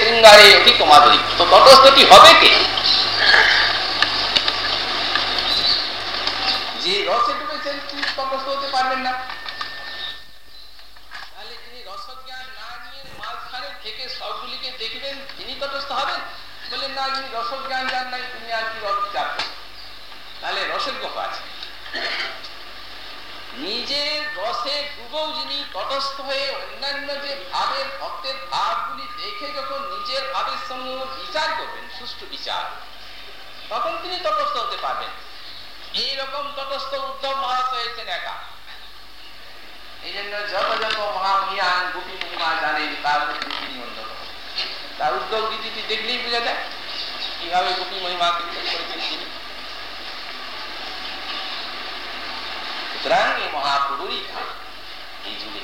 শৃঙ্গারে অধিক মাধুরী। তো তটস্থটি হবে কে? যে রসে ডুবেছেন তটস্থ হতে পারবেন না। তাহলে তিনি রসজ্ঞান না নিয়ে মাঝখানে থেকে সবগুলিকে দেখবেন, তিনি তটস্থ হবেন? বললেন, না, যিনি রসজ্ঞান জান নাই, তিনি আর কি রস বিচার তাহলে গপ আছে। নিজের রসে ডুবেও যিনি তটস্থ হয়ে অন্যান্য যে ভাবের ভক্তের ভাবগুলি দেখে যখন নিজের ভাবের সমূহ বিচার করবেন, সুষ্ঠু বিচার, তখন তিনি তটস্থ হতে পারবেন। এইরকম তটস্থ উদ্ধব মহাশয় হয়েছেন একা। এই জন্য যত যত মহামিয়ান গোপী মহিমা জানেন, তার তিনি অন্যতম। তার উদ্যোগ গীতিটি দেখলেই বোঝা যায়, কীভাবে গোপী মহিমা করেছেন তিনি। সুতরাং এই মহাপ্রভুরই এই যুগে।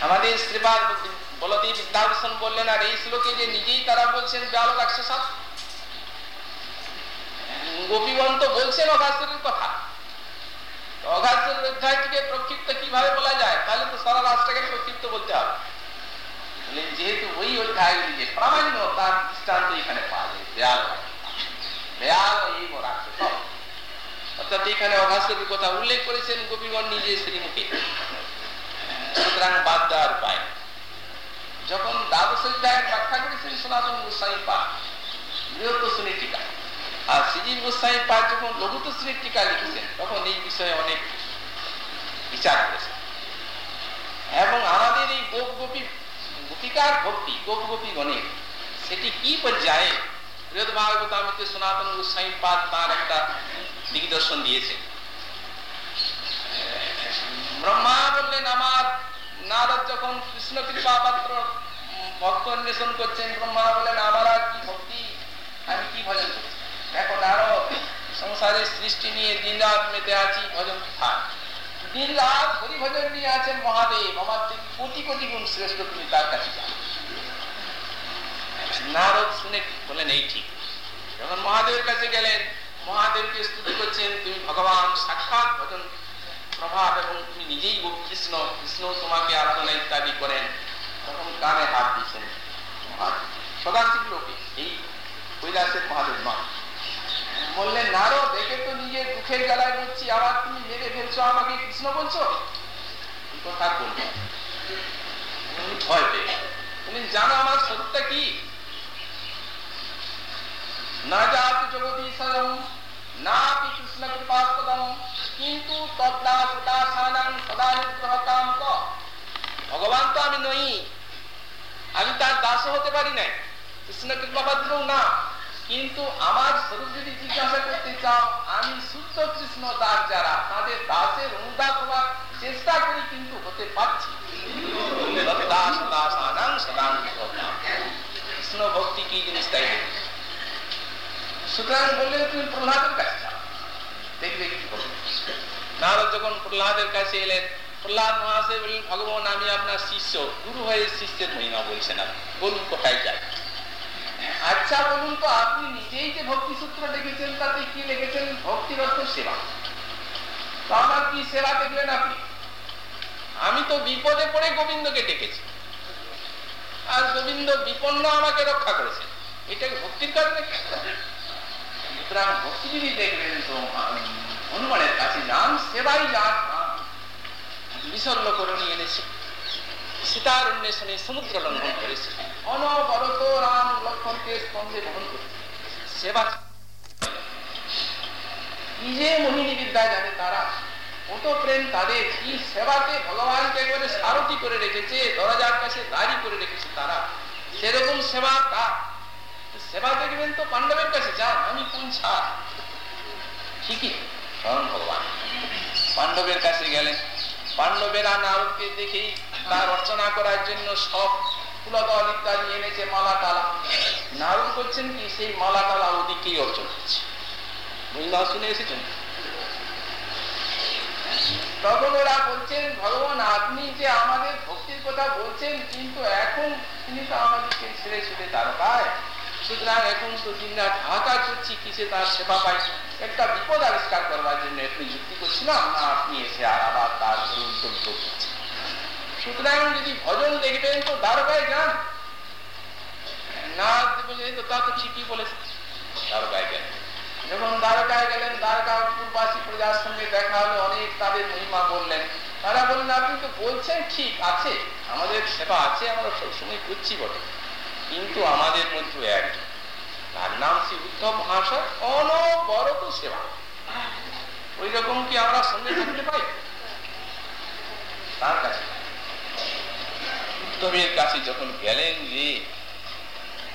আমাদের শ্রীবাদ বলতি বিদ্যাভূষণ বললেন, আর এই শ্লোকে যে নিজেই তারা বলছেন, ব্যাল রাক্ষসা? তো বলছেন অঘাসুরের কথা। অঘাসুরের অধ্যায়টিকে প্রক্ষিপ্ত কীভাবে বলা যায়? তাহলে তো সারা রাষ্ট্রকে প্রক্ষিপ্ত বলতে হবে। যেহেতু ওই অধ্যায়গুলি যে প্রামাণ্য, তার দৃষ্টান্ত এখানে পাওয়া যায়। বেয়াল। বেয়াল এই রাক্ষস। অর্থাৎ এখানে অঘাসুরের কথা উল্লেখ করেছেন গোপীগণ নিজে শ্রীমুখে। সুতরাং বাদ দেওয়ার উপায় যখন দ্বাদশ অধ্যায়ের ব্যাখ্যা করেছেন সনাতন গোস্বামী পা বৃহত্ত শ্রেণির টিকা। আর গোস্বামী পা যখন লঘুত শ্রেণির টিকা লিখেছেন, তখন এই বিষয়ে অনেক বিচার করেছেন। এবং আমাদের এই গোপ গোপী, গোপিকার ভক্তি, গোপ গোপী গণের সেটি কি পর্যায়ে বৃহৎ ভাগবতামিতে সনাতন গোস্বামী পাদ তার একটা দিগদর্শন দিয়েছে। ব্রহ্মা বললেন আমার নারদ যখন কৃষ্ণ কৃপা পাত্র ভক্ত অন্বেষণ করছেন ব্রহ্মা বললেন, আমার আর কি ভক্তি? আমি কি ভজন করছি? এখন আরও সংসারের সৃষ্টি নিয়ে দিন রাত মেতে আছি, ভজন থাক দিন রাত হরি ভজন নিয়ে আছেন মহাদেব, আমার থেকে কোটি কোটি গুণ শ্রেষ্ঠ তুমি তার কাছে যান নারদ শুনে বলেন এই ঠিক। যখন মহাদেবের কাছে গেলেন মহাদেবকে স্তুতি করছেন, তুমি ভগবান সাক্ষাৎ ভজন প্রভাব এবং তুমি নিজেই কৃষ্ণ কৃষ্ণ তোমাকে আরাধনা ইত্যাদি করেন। তখন কানে হাত দিয়েছেন সদাশিব লোকে এই কৈলাসের মহাদেব নয় বললেন নারো দেখে তো নিজের দুঃখের জ্বালায় বলছি আবার তুমি মেরে ফেলছো, আমাকে কৃষ্ণ বলছো? কথা বলব ভয় পেয়ে তুমি জানো আমার স্বরূপটা কি? না জগতি সরম না কিন্তু সদা নিগ্রহ কাম ভগবান তো আমি নই, আমি তার দাস হতে পারি নাই কৃষ্ণ কৃপাপাত্র না, কিন্তু আমার স্বরূপ যদি জিজ্ঞাসা করতে চাও, আমি শুদ্ধ কৃষ্ণ দাস যারা, তাদের দাসের অনুদাস হওয়ার চেষ্টা করি, কিন্তু হতে পারছি কৃষ্ণ ভক্তি কি জিনিস তাই সুতরাং বললেন, তুমি প্রহ্লাদের কাছে যাও। দেখবে কি নারদ যখন প্রহ্লাদের কাছে এলেন, প্রহ্লাদ মহাশয় বললেন, ভগবান, আমি আপনার শিষ্য। গুরু হয়ে শিষ্যের মহিমা বলছেন আপনি। বলুন, কোথায় যাই? আচ্ছা বলুন তো, আপনি নিজেই যে ভক্তি সূত্র লিখেছেন, তাতে কি লিখেছেন? ভক্তির অর্থ সেবা। তো আমার কি সেবা দেখলেন আপনি? আমি তো বিপদে পড়ে গোবিন্দকে ডেকেছি। আর গোবিন্দ বিপন্ন আমাকে রক্ষা করেছে এটা ভক্তির কারণে সুতরাং ভক্তি যদি দেখবেন হনুমানের কাছে নাম সেবাই করে নিয়ে এনেছে। সীতার অন্বেষণে সমুদ্র লঙ্ঘন করেছে। অনবরত রাম লক্ষণকে বহন করেছে। সেবা নিজে মোহিনী বিদ্যা জানে তারা, কত প্রেম তাদের, কি সেবাতে ভগবানকে একবারে সারথি করে রেখেছে, দরজার কাছে দাঁড়ি করে রেখেছে তারা। সেরকম সেবা কার সেবা দেখবেন তো পাণ্ডবের কাছে যান আমি কোন ছাড়? ঠিকই স্মরণ ভগবান। পাণ্ডবের কাছে গেলেন পাণ্ডবেরা নারদকে দেখেই তার অর্চনা করার জন্য সব ইত্যাদি এনেছে মালা নারদ করছেন কি, সেই মালা ওদিকেই অর্চন করছে শুনে এসেছেন? তখন ওরা বলছেন, ভগবান, আপনি যে আমাদের ভক্তির কথা বলছেন, কিন্তু এখন তিনি তো আমাদেরকে ছেড়ে ছেড়ে তারকায়। সুতরাং এখন তো দিনরা ঢাকা করছি কিসে তার সেবা পাই? একটা বিপদ আবিষ্কার করবার জন্য একটু যুক্তি করছিলাম না আপনি এসে আর আবার তার উদ্যোগ করছেন সুতরাং যদি ভজন দেখবেন তো দ্বারকায় যান। না তো, তা তো ঠিকই বলেছে। দ্বারকায় গেলেন। যখন দ্বারকায় গেলেন, দ্বারকা পূর্বাসী প্রজার সঙ্গে দেখা হলো, অনেক তাদের মহিমা বললেন। তারা বললেন, আপনি তো বলছেন, ঠিক আছে, আমাদের সেবা আছে, আমরা সবসময় করছি বটে। কিন্তু আমাদের মধ্যে এক। তার নাম শ্রী উদ্ধব ভাষা অনবরত সেবা। ওই রকম কি আমরা সঙ্গে থাকতে পাই তার কাছে। উদ্ধবের কাছে যখন গেলেন যে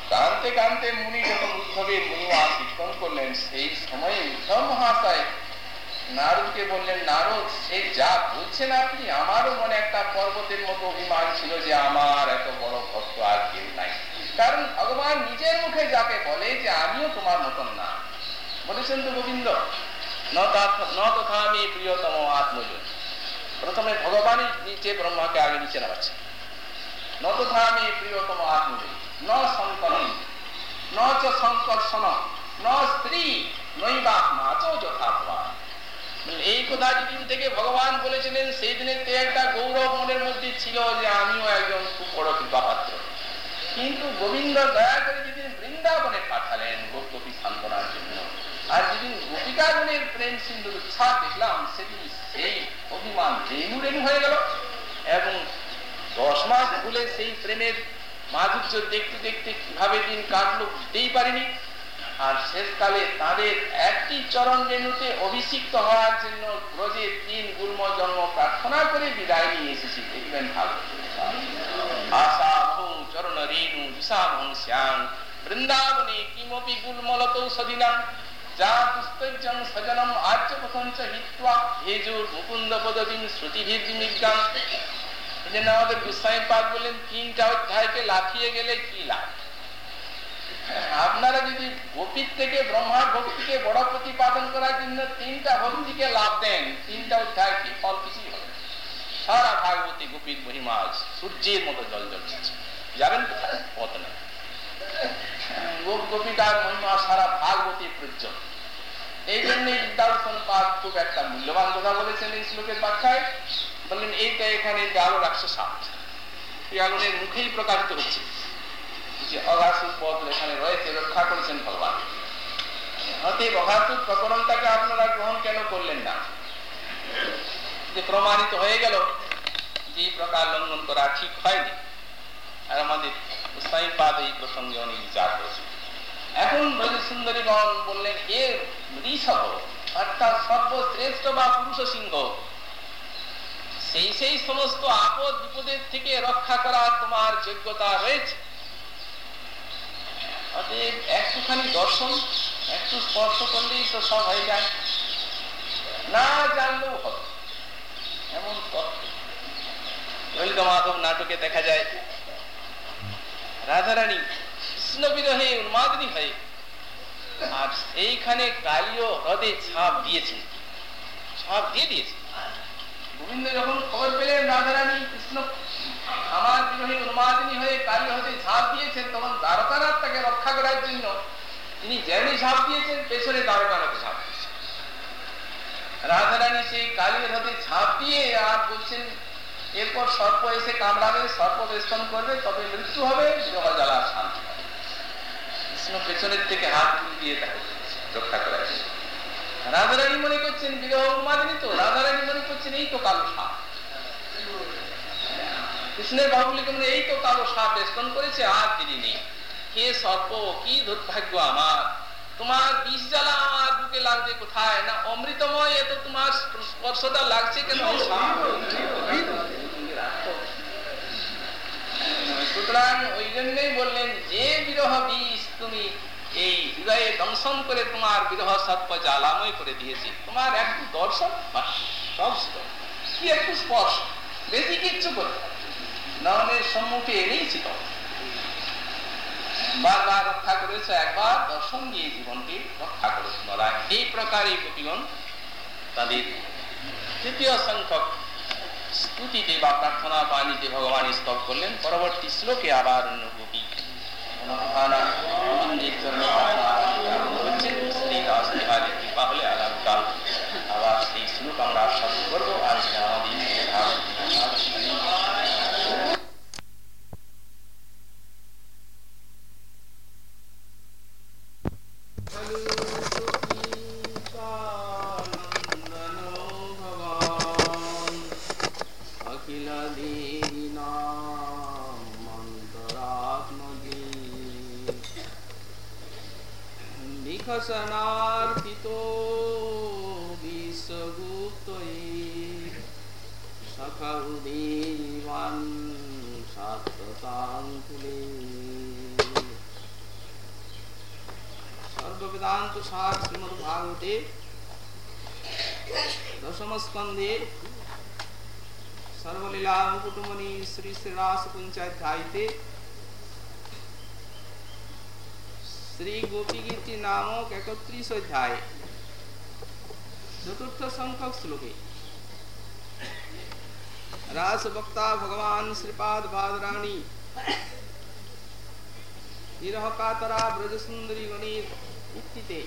কানতে কানতে মুনি যখন উদ্ধবের মহিমা কীর্তন করলেন, সেই সময়ে উদ্ধব মহাশয় নারদকে বললেন, নারদ, সে যা বলছেন আপনি, আমারও মনে একটা পর্বতের মতো অভিমান ছিল যে আমার এত বড় ভক্ত আর কেউ কারণ ভগবান নিজের মুখে যাকে বলে যে আমিও তোমার মতন না। বলেছেন তো গোবিন্দ তথা আমি প্রিয়তম আত্মজন প্রথমে ভগবানই নিচে ব্রহ্মাকে আগে নিচে নামাচ্ছে। ন তথা আমি প্রিয়তম আত্মজন ন সংকলন, ন চ সংকর্ষণ, ন স্ত্রী নৈবা নাচ যথা এই কথা যেদিন থেকে ভগবান বলেছিলেন, সেই দিনের একটা গৌরব মনের মধ্যে ছিল যে আমিও একজন খুব বড় কৃপাপাত্র। কিন্তু গোবিন্দ দয়া করে যেদিন বৃন্দাবনে পাঠালেন গোপী সান্ত্বনার জন্য, আর যেদিন গোপিকাগণের প্রেম সিন্ধুর উৎসাহ দেখলাম, সেদিন সেই অভিমান রেণু রেণু হয়ে গেল। এবং দশ মাস ভুলে সেই প্রেমের মাধুর্য দেখতে দেখতে কীভাবে দিন কাটলো বুঝতেই পারিনি। আর শেষকালে তাদের একটি চরণ রেণুতে অভিষিক্ত হওয়ার জন্য ব্রজে তিন গুল্ম জন্ম প্রার্থনা করে বিদায় নিয়ে এসেছি। দেখবেন ভালো। আশা শ্যাম বৃন্দাবনে কিমপি গুলমলত যা সজনম হিত্বা হেজুর মুকুন্দ পদবিং শ্রুতিভির্বিজ্ঞান এই জন্য আমাদের পাক বললেন তিনটা অধ্যায়কে লাফিয়ে গেলে কি লাভ আপনারা যদি গোপীর থেকে ব্রহ্মার ভক্তিকে বড় প্রতিপাদন করার জন্য তিনটা ভক্তিকে লাভ দেন তিনটা অধ্যায় কি ফল কিছুই হবে সারা ভাগবতী গোপীর মহিমা সূর্যের মতো জল জ্বলছে যাবেন কোথায়? না। গোপ মহিমা সারা ভাগবতী প্রজ্জ্বল এই জন্য বিদ্যার্থন পাক খুব একটা মূল্যবান কথা বলেছেন এই শ্লোকের ব্যাখ্যায়। বললেন, এইটা এখানে আলো রাখছে সাত এই আগুনের মুখেই প্রকাশিত হচ্ছে। যে অগাসুর পদ এখানে রয়েছে, রক্ষা করেছেন ভগবান। অতএব অগাসুর প্রকরণটাকে আপনারা গ্রহণ কেন করলেন না? যে প্রমাণিত হয়ে গেল, যে প্রকার লঙ্ঘন করা ঠিক হয়নি। আর আমাদের পাদ এই প্রসঙ্গে অনেক বিচার করেছে এখন ব্রজ সুন্দরীগণ বললেন এর ঋষভ, অর্থাৎ সর্বশ্রেষ্ঠ বা পুরুষ সিংহ, সেই সেই সমস্ত আপদ বিপদের থেকে রক্ষা করা তোমার যোগ্যতা রয়েছে। অতএব একটুখানি দর্শন, একটু স্পর্শ করলেই তো সব হয়ে যায়। না জানলেও হবে, এমন ললিত মাধব নাটকে দেখা যায় রাধারানী কৃষ্ণ বিরহে উন্মাদিনী হয়ে আর এইখানে কালীয় হ্রদে ছাপ দিয়েছে ছাপ দিয়ে দিয়েছে গোবিন্দ যখন খবর পেলেন, রাধারানী, কৃষ্ণ আমার বিরোহী উন্মাদিনী হয়ে কালী হতে ঝাঁপ দিয়েছেন, তখন দ্বারকানাথ তাকে রক্ষা করার জন্য তিনি যেমনি ঝাঁপ দিয়েছেন, পেছনে দ্বারকানাথে ঝাঁপ দিয়েছেন। রাধারানী সেই কালীর হতে ঝাঁপ দিয়ে আর বলছেন এরপর সর্প এসে কামড়াবে, সর্প বেষ্টন করবে, তবে মৃত্যু হবে জ্বালা শান্তি পেছনের থেকে হাত দিয়ে তাকে রক্ষা মনে করছেন বিরহ উন্মাদিনী তো? রাধারানী মনে করছেন, এই তো কালো সাপ। কৃষ্ণের বাহুগুলিকে মানে এই তো কালো সাপ বেষ্টন করেছে, আর তিনি নেই। কে সর্প, কি দুর্ভাগ্য আমার? তোমার বিষ জ্বালা আমার বুকে লাগছে কোথায়? না অমৃতময় এত তোমার স্পর্শটা লাগছে কেন? সুতরাং ওই জন্যই বললেন যে বিরহ বিষ তুমি এই হৃদয়ে দংশন করে তোমার বিরহ সর্প জ্বালাময় করে দিয়েছি। তোমার একটু দর্শন সব কি একটু স্পর্শ বেশি কিচ্ছু করতে নয়নের সম্মুখে এনেইছি তো বারবার রক্ষা করেছে, একবার দর্শন দিয়ে জীবনকে রক্ষা করেছে নরায় এই প্রকার গোপীগণ তাদের তৃতীয় সংখ্যক স্তুতিতে বা প্রার্থনা বাণীতে ভগবান স্তব করলেন। পরবর্তী শ্লোকে আবার অন্য গোপী আগামীকাল আবার সেই শ্লোক আমরা আশ্বাস করব আজকে আমাদের বিকশনার্থিত বিশ্বগুপ্ত সখৌদীবান সাত্তাঙ্কুলে সর্ববেদান্ত সার শ্রীমদ ভাগবতে দশম স্কন্ধে সর্বলীলা মুকুটমণি শ্রী শ্রীরাস পঞ্চাধ্যায়তে শ্রী গোপী গীতি নামক একত্রিশ অধ্যায় চতুর্থ সংখ্যক শ্লোকে রাস বক্তা ভগবান শ্রীপাদ বাদরাণী বিরহ কাতরা ব্রজ সুন্দরী গণির উক্তিতে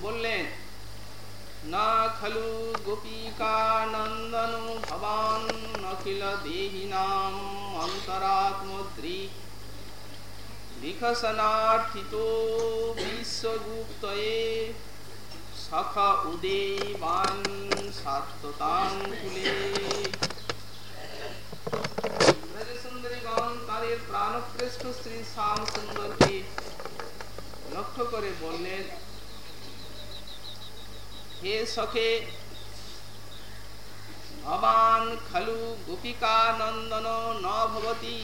বললেন না খলু গোপিকা বিকশনার্থিত বিশ্বগুপ্তয়ে সখ উদেবান ব্রজসুন্দরীগণ তাদের প্রাণপ্রেষ্ঠ শ্রী শ্যাম সুন্দরকে লক্ষ্য করে বললেন, হে সখে ভবান খলু গোপিকা নন্দন ভবতি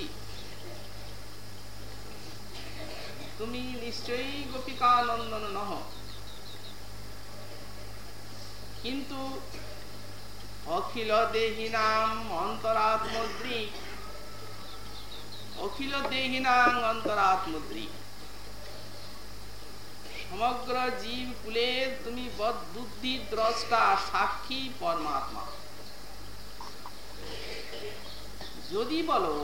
তুমি নিশ্চয়ই গোপিকা নন্দন নহ। কিন্তু অখিল দেহিনাম অন্তরাত্মদ্রি অখিল দেহিনাং অন্তরাত্মদ্রি সমগ্র জীব কুলে তুমি বুদ্ধি দ্রষ্টা সাক্ষী পরমাত্মা। যদি বলো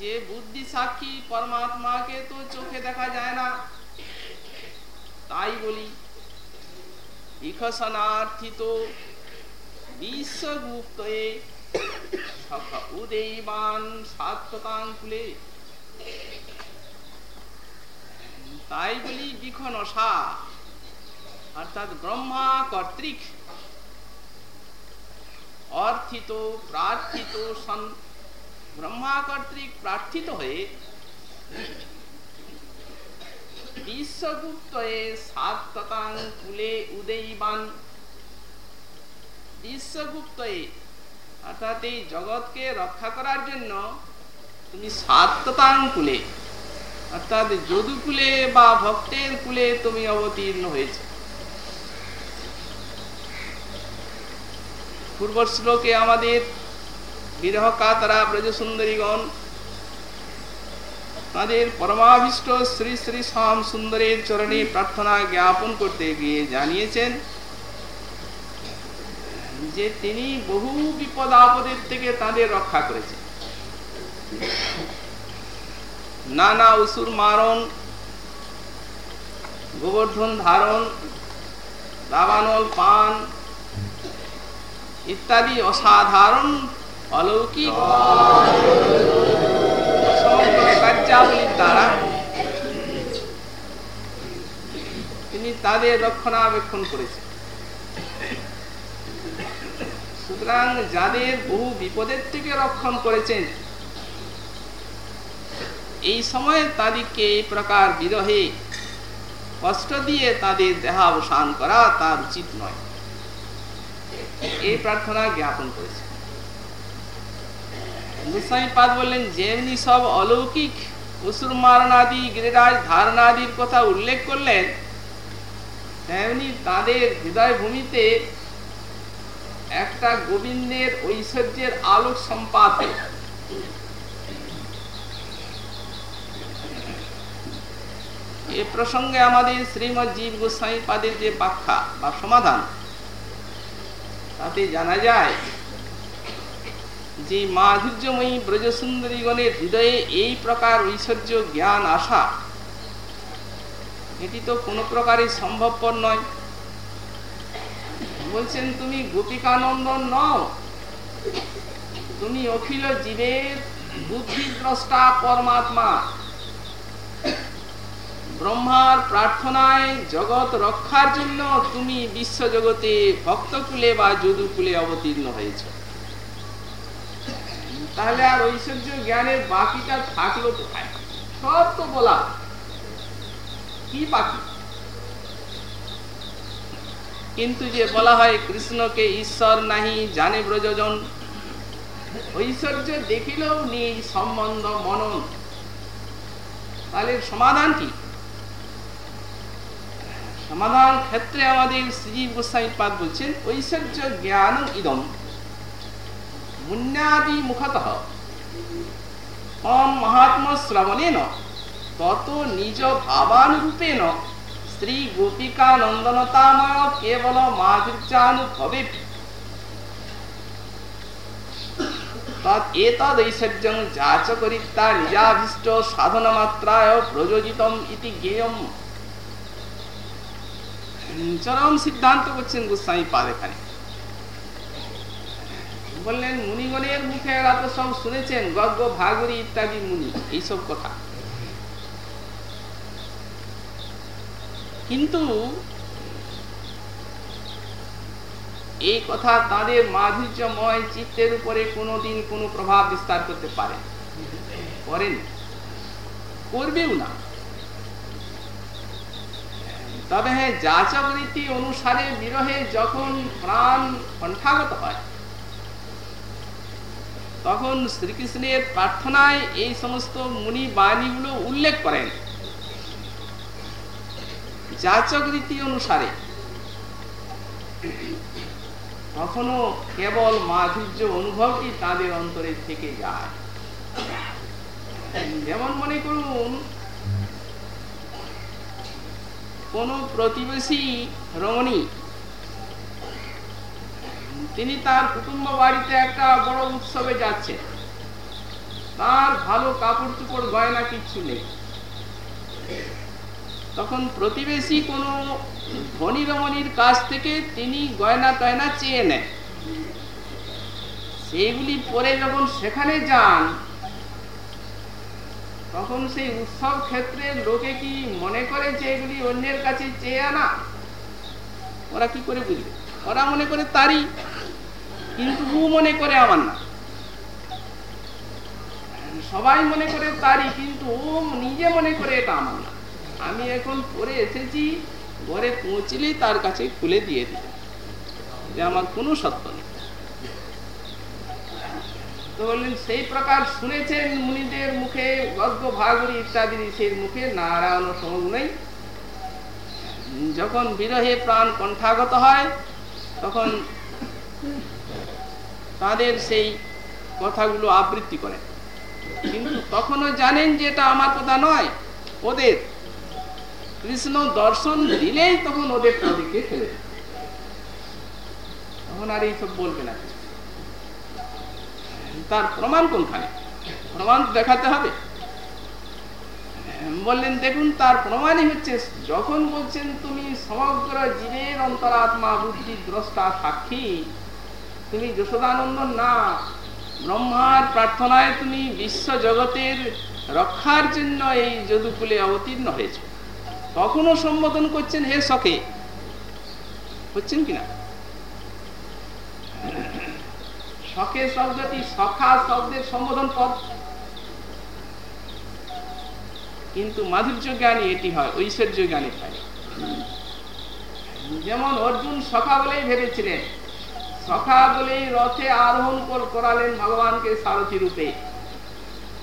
যে বুদ্ধি সাক্ষী পরমাত্মাকে তো চোখে দেখা যায় না। তাই বলি ইখসনার্থিত বিশ্বগুপ্ত উদয়বান সাত্বতাঙ্কুলে তাই বলি বিখনসা অর্থাৎ ব্রহ্মা কর্তৃক অর্থিত, প্রার্থিত সন ব্রহ্মা কর্তৃক প্রার্থিত হয়ে বিশ্বগুপ্ত কুলে উদয়বান। বিশ্বগুপ্ত অর্থাৎ এই জগৎকে রক্ষা করার জন্য তুমি সাততাঙ্কুলে অর্থাৎ যদুকুলে বা ভক্তের কুলে তুমি অবতীর্ণ হয়েছে। পূর্ব শ্লোকে আমাদের বিরহ কাতরা ব্রজ সুন্দরীগণ তাদের পরমাভিষ্ট শ্রী শ্রী শ্যাম সুন্দরের চরণে প্রার্থনা জ্ঞাপন করতে গিয়ে জানিয়েছেন যে তিনি বহু বিপদ আপদের থেকে তাদের রক্ষা করেছেন। নানা অসুর মারণ, গোবর্ধন ধারণ দাবানল পান ইত্যাদি অসাধারণ অলৌকিক। কার্যাবলীর দ্বারা তিনি তাদের রক্ষণাবেক্ষণ করেছেন। সুতরাং যাদের বহু বিপদের থেকে রক্ষণ করেছেন এই সময়ে তাদেরকে এই প্রকার বিরহে কষ্ট দিয়ে তাদের দেহাবসান করা তার উচিত নয়। এই প্রার্থনা জ্ঞাপন করেছে গোস্বামী বললেন, যেমনি সব অলৌকিক অসুর গিরিরাজ কথা উল্লেখ করলেন, তেমনি তাদের হৃদয় ভূমিতে একটা গোবিন্দের ঐশ্বর্যের আলোক এ প্রসঙ্গে আমাদের শ্রীমৎ জীব গোস্বামী পাদের যে ব্যাখ্যা বা সমাধান, তাতে জানা যায় যে মাধুর্যময়ী ব্রজসুন্দরীগণের হৃদয়ে এই প্রকার ঐশ্বর্য জ্ঞান আসা, এটি তো কোনো প্রকারে সম্ভবপর নয়। বলছেন, তুমি গোপিকানন্দন নও। তুমি অখিল জীবের বুদ্ধিদ্রষ্টা পরমাত্মা। ব্রহ্মার প্রার্থনায় জগৎ রক্ষার জন্য তুমি বিশ্বজগতে ভক্তকুলে বা যদুকুলে অবতীর্ণ হয়েছ। তাহলে আর ঐশ্বর্য জ্ঞানের বাকিটা থাকল কোথায়? সব তো বলা। কি বাকি? কিন্তু যে বলা হয় কৃষ্ণকে ঈশ্বর নাহি, জানে ব্রজজন। ঐশ্বর্য দেখিলেও নেই সম্বন্ধ মনন। তাহলে সমাধান কি? সমাধান ক্ষেত্রে আমাদের শ্রীজীব গোস্বামী পাদ বলছেন, ঐশ্বর্য জ্ঞান ইদম। মুন্যাদি মুখত অম মহাত্ম শ্রবণেন তত নিজ ভাবানুরূপেণ শ্রী গোপিকা নন্দনতাময় কেবল মাধুর্যানুভবে এতদৈশ্বর্যং যাচকরিতা নিজাভীষ্ট সাধনমাত্রায় প্রযোজিতম ইতি জ্ঞেয়ম চরম সিদ্ধান্ত করছেন গোস্বামী পাদ এখানে বললেন, মুনিগণের মুখে এরা তো সব শুনেছেন, গজ্ঞ ভাগরী ইত্যাদি মুনি, এইসব কথা। কিন্তু এই কথা তাদের মাধুর্যময় চিত্তের উপরে কোনোদিন কোনো প্রভাব বিস্তার করতে পারে। করেন? করবেও না। তবে হ্যাঁ যাচক রীতি অনুসারে বিরহে যখন প্রাণ কণ্ঠাগত হয় তখন শ্রীকৃষ্ণের প্রার্থনায় এই সমস্ত মুনি বাণীগুলো উল্লেখ করেন। যাচক রীতি অনুসারে কখনো কেবল মাধুর্য অনুভবটি তাদের অন্তরে থেকে যায়। যেমন মনে করুন, কোন প্রতিবেশী রমণী তিনি তার কুটুম্ব বাড়িতে একটা বড় উৎসবে যাচ্ছে তার ভালো কাপড় চুপড় গয়না কিচ্ছু নেই। তখন প্রতিবেশী কোন ধনী রমণীর কাছ থেকে তিনি গয়না টয়না চেয়ে নেন। সেইগুলি পরে যখন সেখানে যান, তখন সেই উৎসব ক্ষেত্রে লোকে কি মনে করে যে এগুলি অন্যের কাছে চেয়ে আনা? ওরা কি করে বুঝবে? ওরা মনে করে তারই কিন্তু ও মনে করে আমার না। সবাই মনে করে তারই, কিন্তু ও নিজে মনে করে এটা আমার না। আমি এখন পরে এসেছি, ঘরে পৌঁছলেই তার কাছে খুলে দিয়ে দিল। যে আমার কোনো সত্য নেই। বললেন, সেই প্রকার শুনেছেন মুনিদের মুখে, গদ্য ভাগরী ইত্যাদি ঋষির মুখে, নারায়ণ সমগুণেই যখন বিরহে প্রাণ কণ্ঠাগত হয়, তখন তাদের সেই কথাগুলো আবৃত্তি করেন কিন্তু তখনও জানেন যে এটা আমার কথা নয়, ওদের। কৃষ্ণ দর্শন দিলেই তখন ওদের তাদেরকে ফেলে তখন আর এইসব বলবে না। তার প্রমাণ কোনখানে? প্রমাণ দেখাতে হবে। বললেন, দেখুন, তার প্রমাণই হচ্ছে, যখন বলছেন, তুমি সমগ্র জীবের অন্তরাত্মা, বুদ্ধি, দ্রষ্টা, সাক্ষী তুমি যশোদানন্দন না, ব্রহ্মার প্রার্থনায় তুমি বিশ্ব জগতের রক্ষার জন্য এই যদুকুলে অবতীর্ণ হয়েছ। তখনও সম্বোধন করছেন হে সখে? হচ্ছেন কিনা? শখে শব্দটি সখা শব্দের সম্বোধন পদ। কিন্তু মাধুর্য জ্ঞানী এটি হয়, ঐশ্বর্য জ্ঞানী হয়। যেমন অর্জুন সখা বলেই ভেবেছিলেন সখা বলেই রথে আরোহণ করালেন ভগবানকে সারথী রূপে।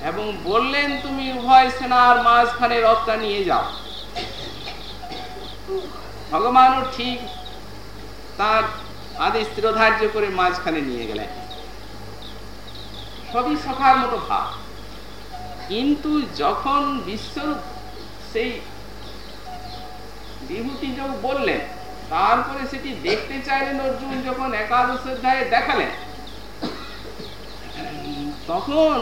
এবং বললেন, তুমি উভয় সেনার মাঝখানে রথটা নিয়ে যাও। ভগবানও ঠিক তার আদেশ স্থিরধার্য করে মাঝখানে নিয়ে গেলেন। সবই সখার মতো ভাব। কিন্তু যখন বিশ্বরূপ সেই বিভূতি যোগ বললেন তারপরে সেটি দেখতে চাইলেন অর্জুন যখন একাদশ অধ্যায়ে দেখালেন। তখন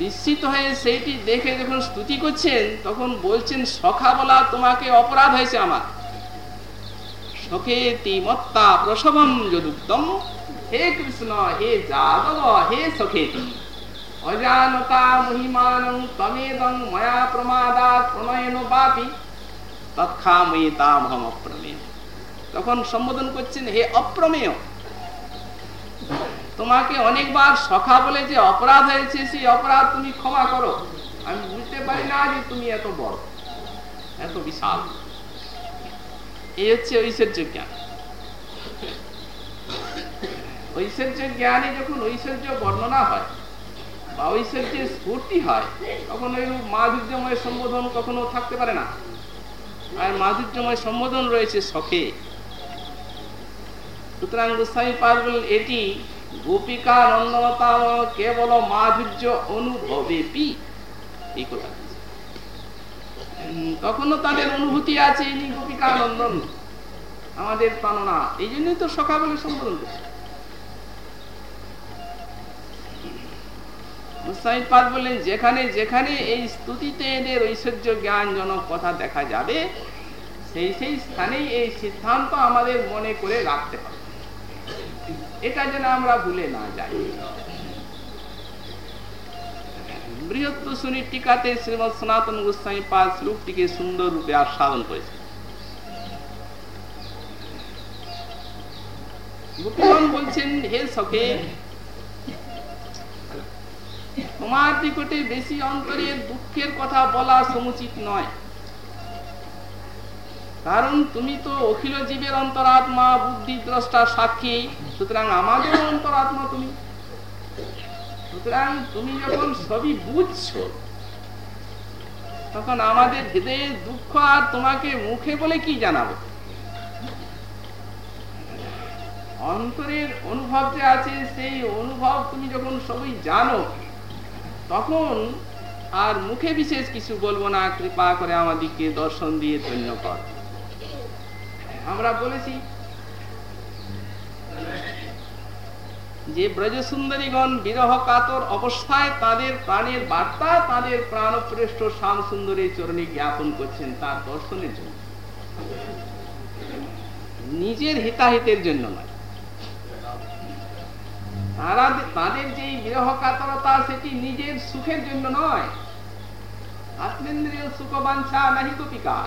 বিস্মিত হয়ে সেইটি দেখে যখন স্তুতি করছেন, তখন বলছেন, সখা বলা তোমাকে অপরাধ হয়েছে আমার। সখেতি মত্তা প্রসবম যদুক্তম। হে কৃষ্ণ, হে যাদব, হে সখেতি অজানতা মহিমানং তমেদং ময়া প্রমাদাত প্রণয়ন বাপি। তখন সম্বোধন করছেন, হে অপ্রমেয়, তোমাকে অনেকবার সখা বলে যে অপরাধ হয়েছে, সেই অপরাধ তুমি ক্ষমা করো। আমি বুঝতে পারি না যে তুমি এত বড়, এত বিশাল। এই হচ্ছে ঐশ্বর্য জ্ঞান। ঐশ্বর্য জ্ঞানে যখন ঐশ্বর্য বর্ণনা হয় বা ঐশ্বর্যের স্ফূর্তি হয়, তখন ওই মাধুর্যময় সম্বোধন কখনো থাকতে পারে না। আর মাধুর্যময় সম্বোধন রয়েছে শখে। সুতরাং গোস্বামী পাল বলেন এটি গোপিকা নন্দনতা কেবল মাধুর্য অনুভবে পি এই কথা। তখনও তাদের অনুভূতি আছে ইনি গোপিকা নন্দন? আমাদের প্রাণনা এই জন্যই তো সখা বলে সম্বোধন করছে। মুসাইপাদ বললেন, যেখানে যেখানে এই স্তুতিতে এদের ঐশ্বর্য জ্ঞানজনক কথা দেখা যাবে, সেই সেই স্থানেই এই সিদ্ধান্ত আমাদের মনে করে রাখতে হবে। এটা যেন আমরা ভুলে না যাই। বৃহত্ত সুনি টিকাতে শ্রীমৎ সনাতন গোস্বামী পাদ শ্লোকটিকে সুন্দর রূপে আস্বাদন করেছে। বলছেন, হে সখে তোমার নিকটে বেশি অন্তরের দুঃখের কথা বলা সমুচিত নয়। কারণ তুমি তো অখিল জীবের অন্তরাত্মা বুদ্ধি দ্রষ্টা সাক্ষী। সুতরাং আমাদের অন্তরাত্মা তুমি। সুতরাং তুমি যখন সবই বুঝছ, তখন আমাদের হৃদয়ের দুঃখ আর তোমাকে মুখে বলে কি জানাব? অন্তরের অনুভব যে আছে, সেই অনুভব তুমি যখন সবই জানো তখন আর মুখে বিশেষ কিছু বলব না, কৃপা করে আমাদেরকে দর্শন দিয়ে ধন্য কর। আমরা বলেছি, যে ব্রজ সুন্দরীগণ বিরহ কাতর অবস্থায় তাদের প্রাণের বার্তা, তাদের প্রাণপ্রেষ্ঠ শ্যাম সুন্দরী চরণে জ্ঞাপন করছেন তার দর্শনের জন্য। নিজের হিতাহিতের জন্য নয়। তারা তাদের যে বিরহ কাতরতা সেটি নিজের সুখের জন্য নয়। আত্মেন্দ্রীয় সুখ বাঞ্ছা নাহি গোপিকা।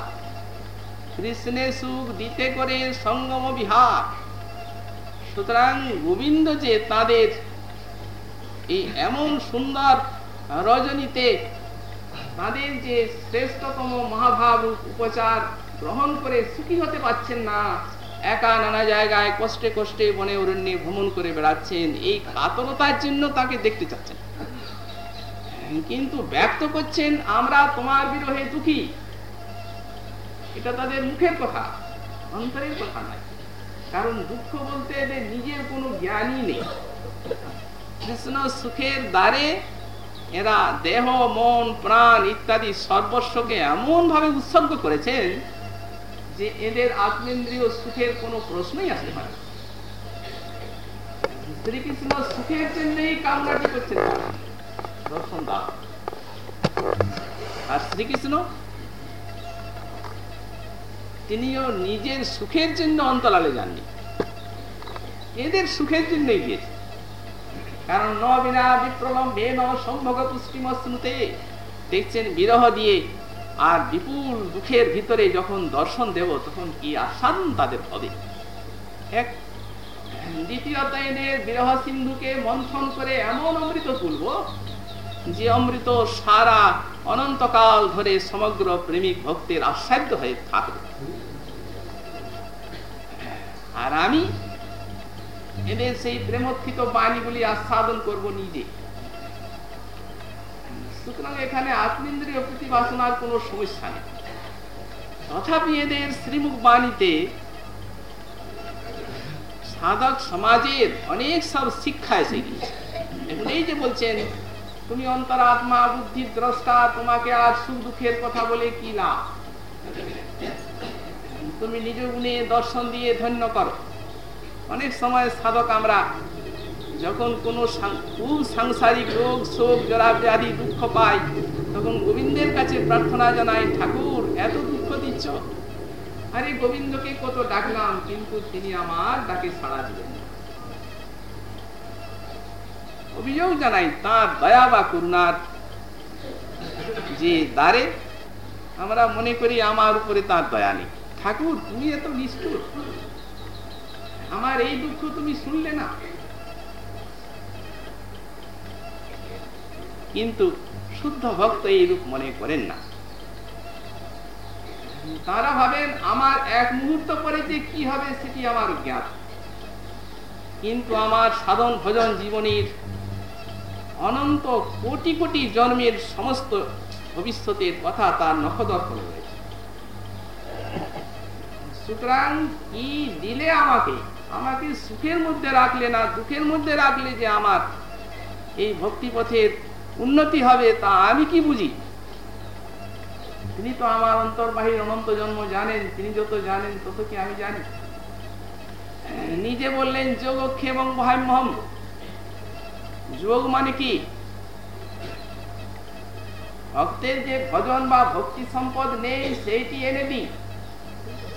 কৃষ্ণে সুখ দিতে করে সঙ্গম বিহার। সুতরাং গোবিন্দ যে তাদের এই এমন সুন্দর রজনীতে তাদের যে শ্রেষ্ঠতম মহাভাব উপচার গ্রহণ করে সুখী হতে পারছেন না একা নানা জায়গায় কষ্টে কষ্টে বনে অরণ্যে ভ্রমণ করে বেড়াচ্ছেন। এই কাতরতার জন্য তাকে দেখতে চাচ্ছেন। কিন্তু ব্যক্ত করছেন, আমরা তোমার বিরহে দুঃখী। এটা তাদের মুখের কথা, অন্তরের কথা নয়। কারণ দুঃখ বলতে এদের নিজের কোনো জ্ঞানই নেই। কৃষ্ণ সুখের দ্বারে এরা দেহ, মন, প্রাণ ইত্যাদি সর্বস্বকে এমন ভাবে উৎসর্গ করেছেন যে এদের আত্মেন্দ্রীয় সুখের কোনো প্রশ্নই আসতে পারে শ্রীকৃষ্ণ সুখের জন্যই কামনাটি করছেন। দর্শন দাস আর শ্রীকৃষ্ণ, তিনিও নিজের সুখের জন্য অন্তরালে যাননি। এদের সুখের জন্যই গিয়েছে। কারণ ন বিনা বিপ্রলম্বে ন সম্ভব পুষ্টিমশ্নুতে দেখছেন বিরহ দিয়ে আর বিপুল দুঃখের ভিতরে যখন দর্শন দেব, তখন কি আস্বাদন তাদের হবে? এক দ্বিতীয়ত এদের বিরহ সিন্ধুকে মন্থন করে এমন অমৃত তুলব, যে অমৃত সারা অনন্তকাল ধরে সমগ্র প্রেমিক ভক্তের আস্বাদ্য হয়ে থাকবে। আর আমি এদের সেই প্রেমোত্থিত বাণীগুলি আস্বাদন করব নিজে। সুতরাং এখানে আত্মেন্দ্রীয় প্রতিবাসনার কোনো সমস্যা নেই। তথাপি এদের শ্রীমুখ বাণীতে সাধক সমাজের অনেক সব শিক্ষা এসে গিয়েছে। এখন এই যে বলছেন, তুমি অন্তরাত্মা বুদ্ধি দ্রষ্টা, তোমাকে আর সুখ দুঃখের কথা বলে কি লাভ? তুমি নিজ গুণে দর্শন দিয়ে ধন্য করো। অনেক সময় সাধক আমরা যখন কোনো সাংসারিক রোগ, শোক জরা ব্যাধি দুঃখ পাই তখন গোবিন্দের কাছে প্রার্থনা জানাই ঠাকুর, এত দুঃখ দিচ্ছ? আরে গোবিন্দকে কত ডাকলাম, কিন্তু তিনি আমার ডাকে সাড়া দিলেন অভিযোগ জানাই তার দয়া বা করুণার যে দ্বারে আমরা মনে করি আমার উপরে তার দয়া নেই। ঠাকুর, তুমি এত নিষ্ঠুর। আমার এই দুঃখ তুমি শুনলে না। কিন্তু শুদ্ধ ভক্ত এইরূপ মনে করেন না। তারা ভাবেন, আমার এক মুহূর্ত পরে যে কি হবে সেটি আমার জ্ঞাত কিন্তু আমার সাধন ভজন জীবনের অনন্ত কোটি কোটি জন্মের সমস্ত ভবিষ্যতের কথা তার নখদর্পণে রয়েছে। সুতরাং কি দিলে আমাকে? আমাকে সুখের মধ্যে রাখলে না দুঃখের মধ্যে রাখলে যে আমার এই ভক্তিপথের উন্নতি হবে তা আমি কি বুঝি? তিনি তো আমার অন্তর্বাহীর অনন্ত জন্ম জানেন, তিনি যত জানেন তত কি আমি জানি? নিজে বললেন যোগক্ষে এবং মহাম্যহম যোগ মানে কি? ভক্তের যে ভজন বা ভক্তি সম্পদ নেই, সেইটি এনে দিই।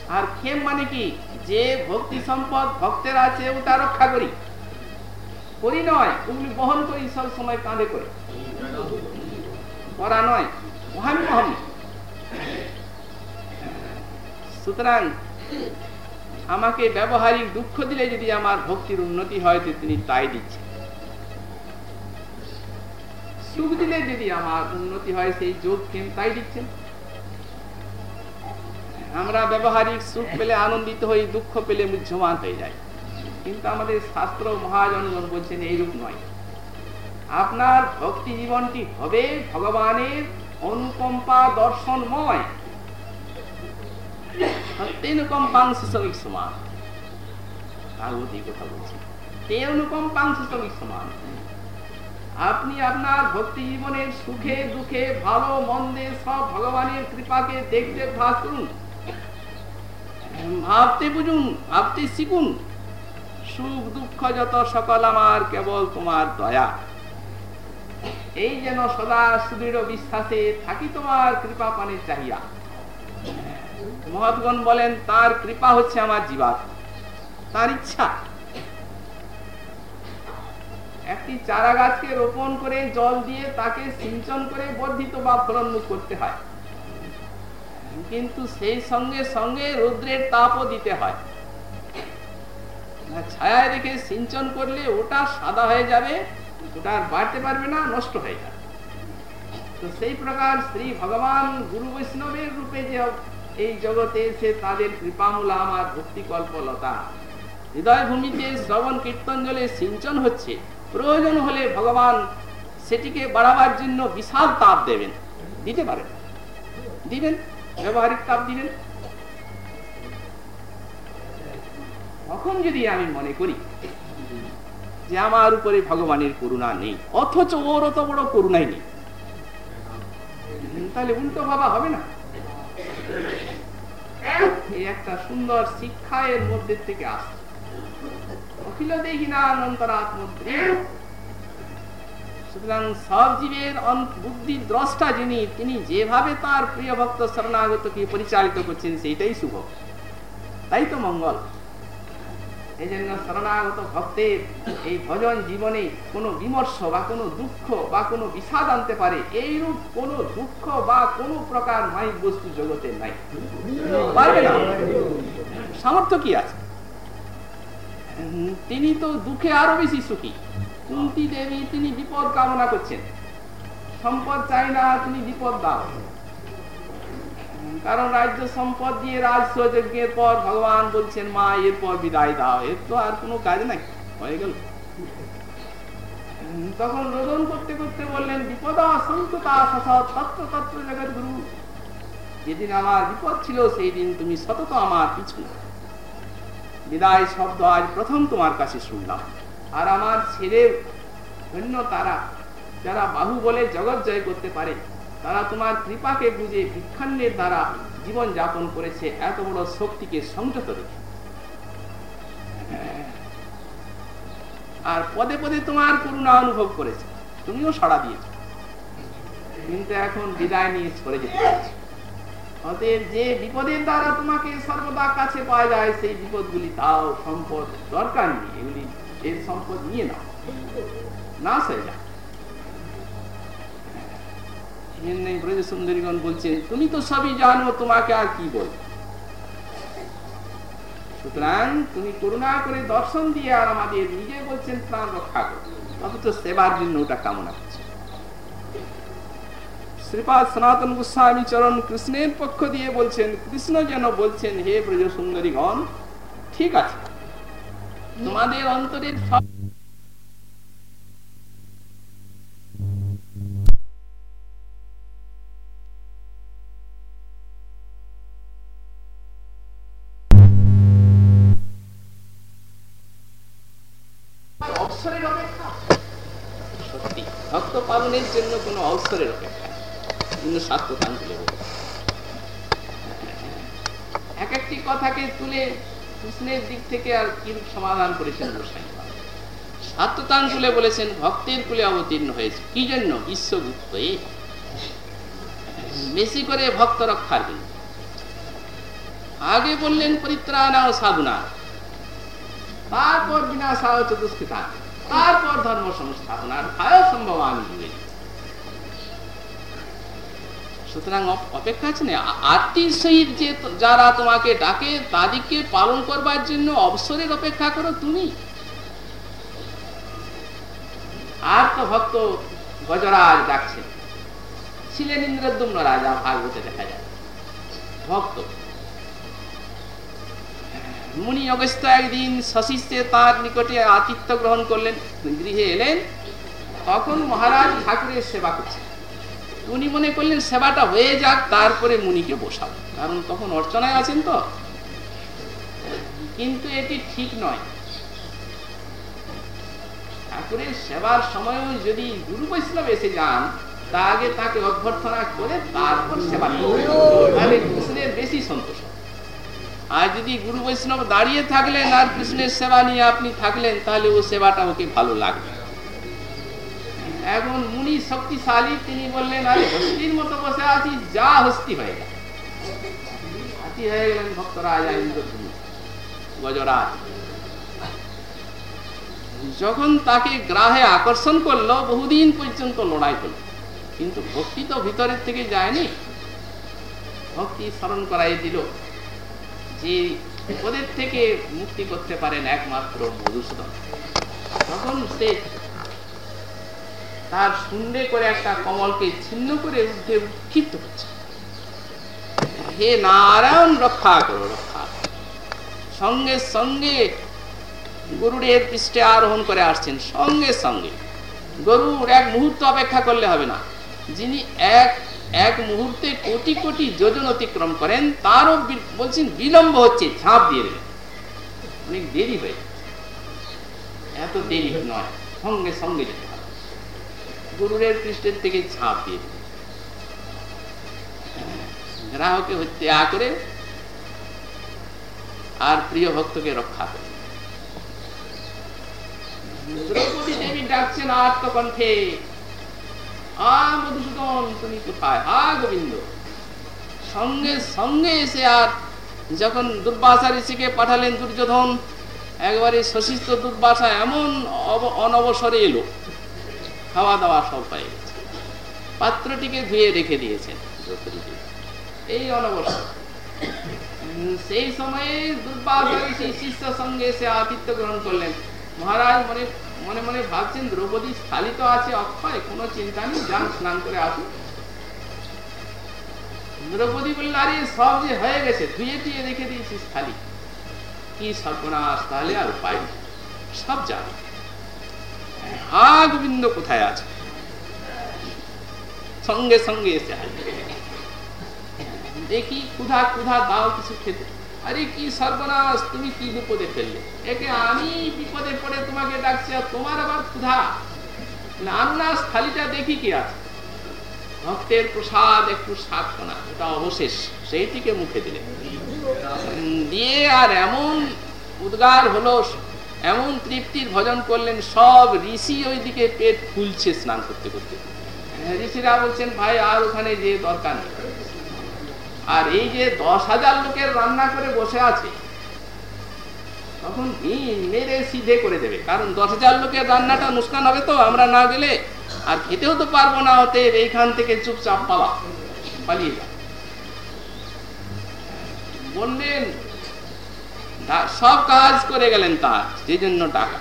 আর ক্ষেম মানে কি? যে ভক্তি সম্পদ ভক্তের আছে, ওটা রক্ষা করি। করি নয়, ওগুলি বহন করি সব সময় কাঁধে করে। করা নয় মহাম্যহম সুতরাং আমাকে ব্যবহারিক দুঃখ দিলে যদি আমার ভক্তির উন্নতি হয়, তো তিনি তাই দিচ্ছেন। সুখ দিলে যদি আমার উন্নতি হয়, সেই যোগ কেন তাই দিচ্ছেন। আমরা ব্যবহারিক সুখ পেলে, আনন্দিত হই, দুঃখ পেলে মুহ্যমান হয়ে যায় কিন্তু আমাদের শাস্ত্র মহাজনগণ বলছেন, এইরূপ নয়। আপনার ভক্তি জীবনটি হবে ভগবানের অনুকম্পা দর্শনময়। কৃপাকে করুন। ভাবতে বুঝুন, ভাবতে শিখুন। সুখ দুঃখ যত সকল আমার, কেবল তোমার দয়া। এই যেন সদা সুদৃঢ় বিশ্বাসে থাকি তোমার কৃপা পানে চাহিয়া মহাৎগণ বলেন, তার কৃপা হচ্ছে আমার জীবাত তার ইচ্ছা। একটি চারা গাছকে রোপণ করে জল দিয়ে তাকে সিঞ্চন করে বর্ধিত বা ফলনমুখ করতে হয়। কিন্তু সেই সঙ্গে সঙ্গে রৌদ্রের তাপও দিতে হয়। ছায়ায় রেখে সিঞ্চন করলে ওটা সাদা হয়ে যাবে ওটা আর বাড়তে পারবে না, নষ্ট হয়ে যাবে। তো সেই প্রকার শ্রী ভগবান গুরু বৈষ্ণবের রূপে যে এই জগতে এসে তাদের আমার ভক্তি কল্পলতা। হৃদয় ভূমিতে শ্রবণ কীর্তন জলে সিঞ্চন হচ্ছে। প্রয়োজন হলে ভগবান সেটিকে বাড়াবার জন্য বিশাল তাপ দেবেন। দিতে পারেন। দিবেন? ব্যবহারিক তাপ দিবেন? তখন যদি আমি মনে করি যে আমার উপরে ভগবানের করুণা নেই, অথচ ওর অত বড় করুণাই নেই। তাহলে উল্টো ভাবা হবে না? একটা সুন্দর শিক্ষা এর মধ্যে থেকে আসছে। অখিল দেখি না অনন্তরাত মধ্যে সুতরাং সব জীবের বুদ্ধি দ্রষ্টা যিনি, তিনি যেভাবে তার প্রিয় ভক্ত শরণাগতকে পরিচালিত করছেন, সেইটাই শুভ। তাই তো মঙ্গল। এই জন্য শরণাগত ভক্তের এই ভজন জীবনে কোনো বিমর্ষ বা কোনো দুঃখ বা কোনো বিষাদ আনতে পারে, এইরূপ কোনো দুঃখ বা কোনো প্রকার মাইক বস্তু জগতে নাই। পারবে না? সামর্থ্য কি আছে? তিনি তো দুঃখে আরও বেশি সুখী। কুন্তি দেবী, তিনি বিপদ কামনা করছেন। সম্পদ চাই না তুমি বিপদ দাও। কারণ রাজ্য সম্পদ দিয়ে রাজস্ব যজ্ঞের পর ভগবান বলছেন, মা, এরপর বিদায় দাও। এর তো আর কোনো কাজ নাই, হয়ে গেল। তখন রোদন করতে করতে বললেন, বিপদ সন্ততা তত্ত্ব তত্ত্ব জগৎ গুরু। যেদিন আমার বিপদ ছিল, সেই দিন তুমি সতত আমার পিছু বিদায় শব্দ আজ প্রথম তোমার কাছে শুনলাম। আর আমার ছেলে ধন্য তারা, যারা বাহু বলে জগৎ জয় করতে পারে তারা তোমার কৃপাকে বুঝে ভিক্ষান্নের দ্বারা জীবন যাপন করেছে। এত বড় শক্তিকে সংযত রেখে। আর পদে পদে তোমার করুণা অনুভব করেছে। তুমিও সাড়া দিয়েছ। কিন্তু এখন বিদায় নিয়ে সরে যেতে পারছি অতএব যে বিপদের দ্বারা তোমাকে সর্বদা কাছে পাওয়া যায়, সেই বিপদগুলি তাও সম্পদ দরকার নেই। এগুলি এর সম্পদ নিয়ে নাও। না হয়ে যায় বলছেন তুমি তো সবই জানো, তোমাকে আর কি বল? সুতরাং তুমি করুণা করে দর্শন দিয়ে আর আমাদের নিজে বলছেন প্রাণ রক্ষা করো। সেবার জন্য ওটা কামনা করছে। শ্রীপাদ সনাতন গোস্বামী চরণ কৃষ্ণের পক্ষ দিয়ে বলছেন, কৃষ্ণ যেন বলছেন, হে ব্রজ সুন্দরীগণ, ঠিক আছে। তোমাদের অন্তরের সব পালনের জন্য কোনো অবসরের অপেক্ষা। নেই। কিন্তু তুলে এক একটি কথাকে তুলে কৃষ্ণের দিক থেকে আর কিরূপ সমাধান করেছেন গোসাই স্বার্থতান তুলে বলেছেন, ভক্তের কুলে অবতীর্ণ হয়েছে। কি জন্য? বিশ্বগুপ্ত বেশি করে ভক্ত রক্ষার জন্য। আগে বললেন পরিত্রাণ ও সাধনা। তারপর বিনা সাহ চতুষ্কৃতা তারপর ধর্ম সংস্থাপনার ভায় সম্ভব আমি। সুতরাং অপ- অপেক্ষা আছে না? আ- আরতির সহিত যে যারা তোমাকে ডাকে, তাদেরকে পালন করবার জন্য অবসরের অপেক্ষা করো তুমি। আর তো ভক্ত গজরাজ ডাকছেন ছিলেন ইন্দ্রদ্যুম্ন রাজা, ভাগবতে দেখা যায়। ভক্ত। মুনি অগস্ত একদিন শশিষ্ঠে তার নিকটে আতিথ্য গ্রহণ করলেন। গৃহে এলেন। তখন মহারাজ ঠাকুরের সেবা করছেন। উনি মনে করলেন, সেবাটা হয়ে যাক, তারপরে মুনিকে বসাবো। কারণ তখন অর্চনায় আছেন তো। কিন্তু এটি ঠিক নয়। ঠাকুরের সেবার সময়ও যদি গুরু বৈষ্ণব এসে যান, তা আগে তাকে অভ্যর্থনা করে তারপর সেবা। তাহলে কৃষ্ণের বেশি সন্তোষ আর যদি গুরু বৈষ্ণব দাঁড়িয়ে থাকলেন আর কৃষ্ণের সেবা নিয়ে আপনি থাকলেন, তাহলে ও সেবাটা ওকে ভালো লাগবে। এখন মুনি শক্তিশালী তিনি বললেন আরে হস্তির মতো বসে আছি যা হস্তি হয়ে গেল যখন তাকে গ্রাহে আকর্ষণ করল বহুদিন পর্যন্ত লড়াই কিন্তু ভক্তি তো ভিতরের থেকে যায়নি ভক্তি স্মরণ করাই দিল যে ওদের থেকে মুক্তি করতে পারেন একমাত্র মধুসূদন তখন সে তার শুন্ডে করে একটা কমলকে ছিন্ন করে উঠে উৎক্ষিপ্ত করছে হে নারায়ণ, রক্ষা করো, রক্ষা। সঙ্গে সঙ্গে গরুড়ের পৃষ্ঠে আরোহণ করে আসছেন, সঙ্গে সঙ্গে। গরুর এক মুহূর্ত অপেক্ষা করলে হবে না। যিনি এক এক মুহূর্তে কোটি কোটি যোজন অতিক্রম করেন, তারও বলছেন, বিলম্ব হচ্ছে, ঝাঁপ দিয়ে দেবেন অনেক দেরি হয়ে। এত দেরি নয়, সঙ্গে সঙ্গে যেতে গরুরের পৃষ্ঠের থেকে ঝাঁপ দিয়ে দেবেন গ্রাহকে হত্যা করে আর প্রিয় ভক্তকে রক্ষা করে। দ্রৌপদী দেবী ডাকছেন আত্মকণ্ঠে, আ মধুসূদন, তুমি কোথায়? হা গোবিন্দ, সঙ্গে সঙ্গে এসে আর যখন দুর্বাসা ঋষিকে পাঠালেন দুর্যোধন, একবারে শশিষ্ঠ দুর্বাসা এমন অনবসরে এলো। খাওয়া দাওয়া সব পাই গেছে। পাত্রটিকে ধুয়ে রেখে দিয়েছেন। এই অনবসর উম, সেই সময়ে দুর্বাসা ঋষি শিষ্য সঙ্গে এসে আতিথ্য গ্রহণ করলেন। মহারাজ মনে মনে মনে ভাবছেন দ্রৌপদী স্থালি তো আছে অক্ষয় কোনো চিন্তা নেই যান স্নান করে আসুন। দ্রৌপদী বলল আরে সব যে হয়ে গেছে ধুয়ে টুয়ে রেখে দিয়েছিস খালি। কি সর্বনাশ তাহলে আর উপায় নেই। সব যাবে হা গোবিন্দ কোথায় আছে? সঙ্গে সঙ্গে এসে দেখি ক্ষুধা ক্ষুধা দাও কিছু খেতে। আরে কি সর্বনাশ, তুমি কি বিপদে ফেললে? একে আমি বিপদে পড়ে তোমাকে ডাকছি আর তোমার আবার ক্ষুধা। নান্নাস থালিটা দেখি কি আছে? ভক্তের প্রসাদ একটু সাতখানা ওটা অবশেষ, সেইটিকে মুখে দিলে। দিয়ে আর এমন উদ্গার হলো এমন তৃপ্তির ভজন করলেন সব ঋষি ওইদিকে পেট ফুলছে স্নান করতে করতে। হ্যাঁ, ঋষিরা বলছেন ভাই আর ওখানে যে দরকার নেই। আর এই যে দশ হাজার লোকের রান্না করে বসে আছে তখন মেরে সিধে করে দেবে। কারণ দশ হাজার লোকের রান্নাটা নুসকান হবে তো আমরা না গেলে আর খেতেও তো পারব না হতে এইখান থেকে চুপচাপ পালা পালিয়ে যা বললেন ডা- সব কাজ করে গেলেন তার যে জন্য টাকা